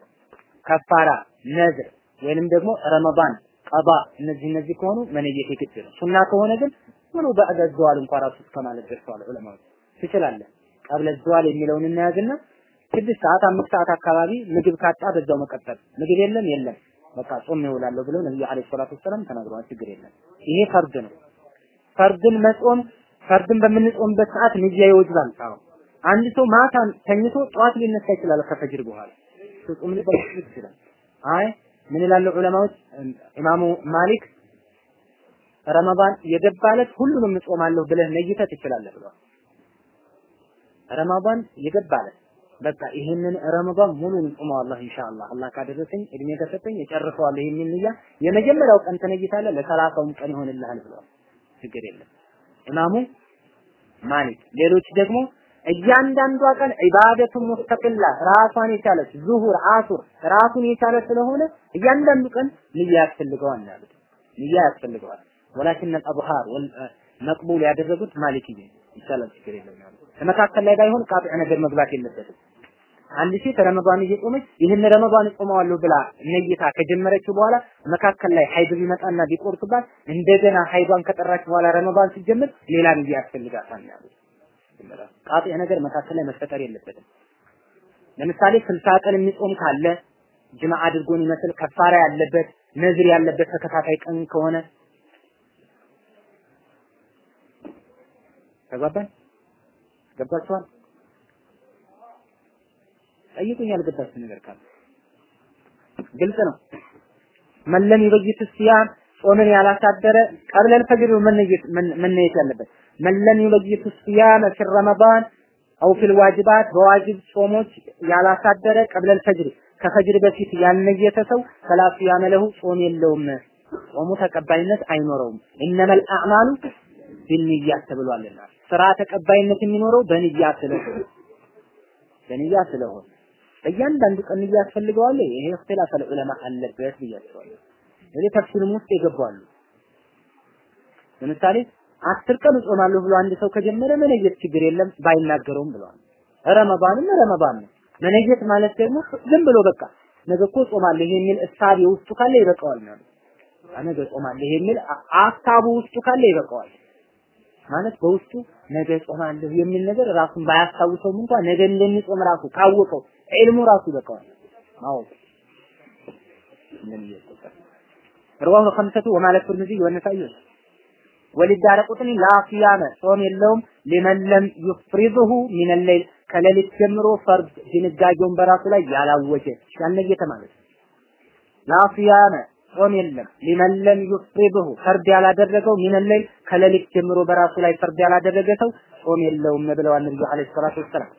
ከፋራ፣ ነዝር ወይንም ደግሞ ረመዳን ቀባ እነዚህ እነዚህ ከሆኑ መነየት የግድ ነው። ሱና ከሆነ ግን ምኑ በዕደ ዘዋል እንኳን ራሱ እስከ ማለት ደርሰዋል ዑለማዎች። ትችላለህ ቀብለ ዘዋል የሚለውን እናያዝና ስድስት ሰዓት አምስት ሰዓት አካባቢ ምግብ ካጣ በዛው መቀጠል። ምግብ የለም የለም በቃ ጾም ይውላለሁ ብለው ነብዩ አለይሂ ሰላቱ ወሰላም ተናግረዋል። ችግር የለም። ይሄ ፈርድ ነው። ፈርድን መጾም ፈርድን በምንጾምበት ሰዓት ንያ ይወጅባል። አዎ አንድ ሰው ማታ ተኝቶ ጠዋት ሊነሳ ይችላል ከፈጅር በኋላ ጾም ሊበላ ይችላል። አይ ምን ይላሉ ዑለማዎች? ኢማሙ ማሊክ ረመዳን የገባለት ሁሉንም እጾማለሁ ብለህ ነይተህ ትችላለህ ብለዋል። ረመዳን የገባለት በቃ ይሄንን ረመዳን ሙሉን እጾመዋለሁ ኢንሻአላህ አላህ ካደረሰኝ እድሜ ከሰጠኝ እጨርሰዋለሁ የሚል ንያ የመጀመሪያው ቀን ተነይታለህ ለሰላሳውም ቀን ይሆንልሃል ብለዋል። ችግር የለም። ኢማሙ ማሊክ ሌሎች ደግሞ እያንዳንዷ ቀን ዒባደቱ ሙስተቅላ ራሷን የቻለች ዙሁር፣ አሱር ራሱን የቻለ ስለሆነ እያንዳንዱ ቀን ንያ ያስፈልገዋል ያሉት ንያ ያስፈልገዋል። ወላኪን አልአብሃር መቅቡል ያደረጉት ማሊክዬ ይቻላል፣ ችግር የለም መካከል ላይ ባይሆን ቃጥዕ ነገር መግባት የለበትም። አንድ ሴት ረመዳን እየጾመች ይህን ረመዳን እጾመዋለሁ ብላ ነይታ ከጀመረችው በኋላ መካከል ላይ ሀይድ ቢመጣና ቢቆርጥባት እንደገና ሀይዷን ከጠራች በኋላ ረመዳን ሲጀምር ሌላ ንያ ያስፈልጋታል ቃጢዕ ነገር መካከል ላይ መፈጠር የለበትም። ለምሳሌ ስልሳ ቀን የሚጾም ካለ ጅማ አድርጎን ይመስል ከፋራ ያለበት ነዝር ያለበት ተከታታይ ቀን ከሆነ ተግባባን? ገባችኋል? ጠይቁኝ ያልገባችሁ ነገር ካለ ግልጽ ነው። መለም ይበይት ሲያም ጾምን ያላሳደረ ቀብለል ፈጅር መነየት መነየት ያለበት መለም ይበይት ሲያም ፊ ረመዳን አው ፊል ዋጅባት በዋጅብ ጾሞች ያላሳደረ ቀብለል ፈጅር ከፈጅር በፊት ያልነየተ ሰው ሰላቱ ያመለሁ ጾም የለውም። ጾሙ ተቀባይነት አይኖረውም። ኢነመል አዕማሉ ቢንያት ተብሏልና ስራ ተቀባይነት የሚኖረው በንያ ስለሆነ በንያ ስለሆነ በእያንዳንዱ ቀን ያስፈልገዋል። ይሄ እክትላፍ ዑለማ አለበት ብያቸዋለሁ። እኔ ተፍሲልም ውስጥ ይገባሉ። ለምሳሌ አስር ቀን እጾማለሁ ብሎ አንድ ሰው ከጀመረ መነየት ችግር የለም ባይናገረውም ብለዋል። ረመዳንም ረመዳን ነው። መነየት ማለት ደግሞ ዝም ብሎ በቃ ነገ እኮ እጾማለሁ የሚል እሳቤ ውስጡ ካለ ይበቃዋል ማለት ነገ እጾማለሁ የሚል አሳቡ ውስጡ ካለ ይበቃዋል ማለት በውስጡ ነገ እጾማለሁ የሚል ነገር ራሱን ባያስታውሰውም እንኳን ነገ እንደሚጾም ራሱ ካወቀው ዒልሙ ራሱ ይበቃዋል ማወቅ رواه الخمسة وما الترمذي والنسائي وللدارقطني لا صيام ጾም የለውም لمن لم يفرضه من الليل ከሌሊት ጀምሮ ፈርድ ድንጋጌውን በራሱ ላይ ያላወጀ ያልነየተ ማለት ላ صيام ጾም የለም ሊመን ለም ዩፍሪድሁ ፈርድ ያላደረገው ሚን ሌል ከሌሊት ጀምሮ በራሱ ላይ ፈርድ ያላደረገ ሰው ጾም የለውም ብለዋል ነብዩ አለይሂ ሰላቱ ወሰላም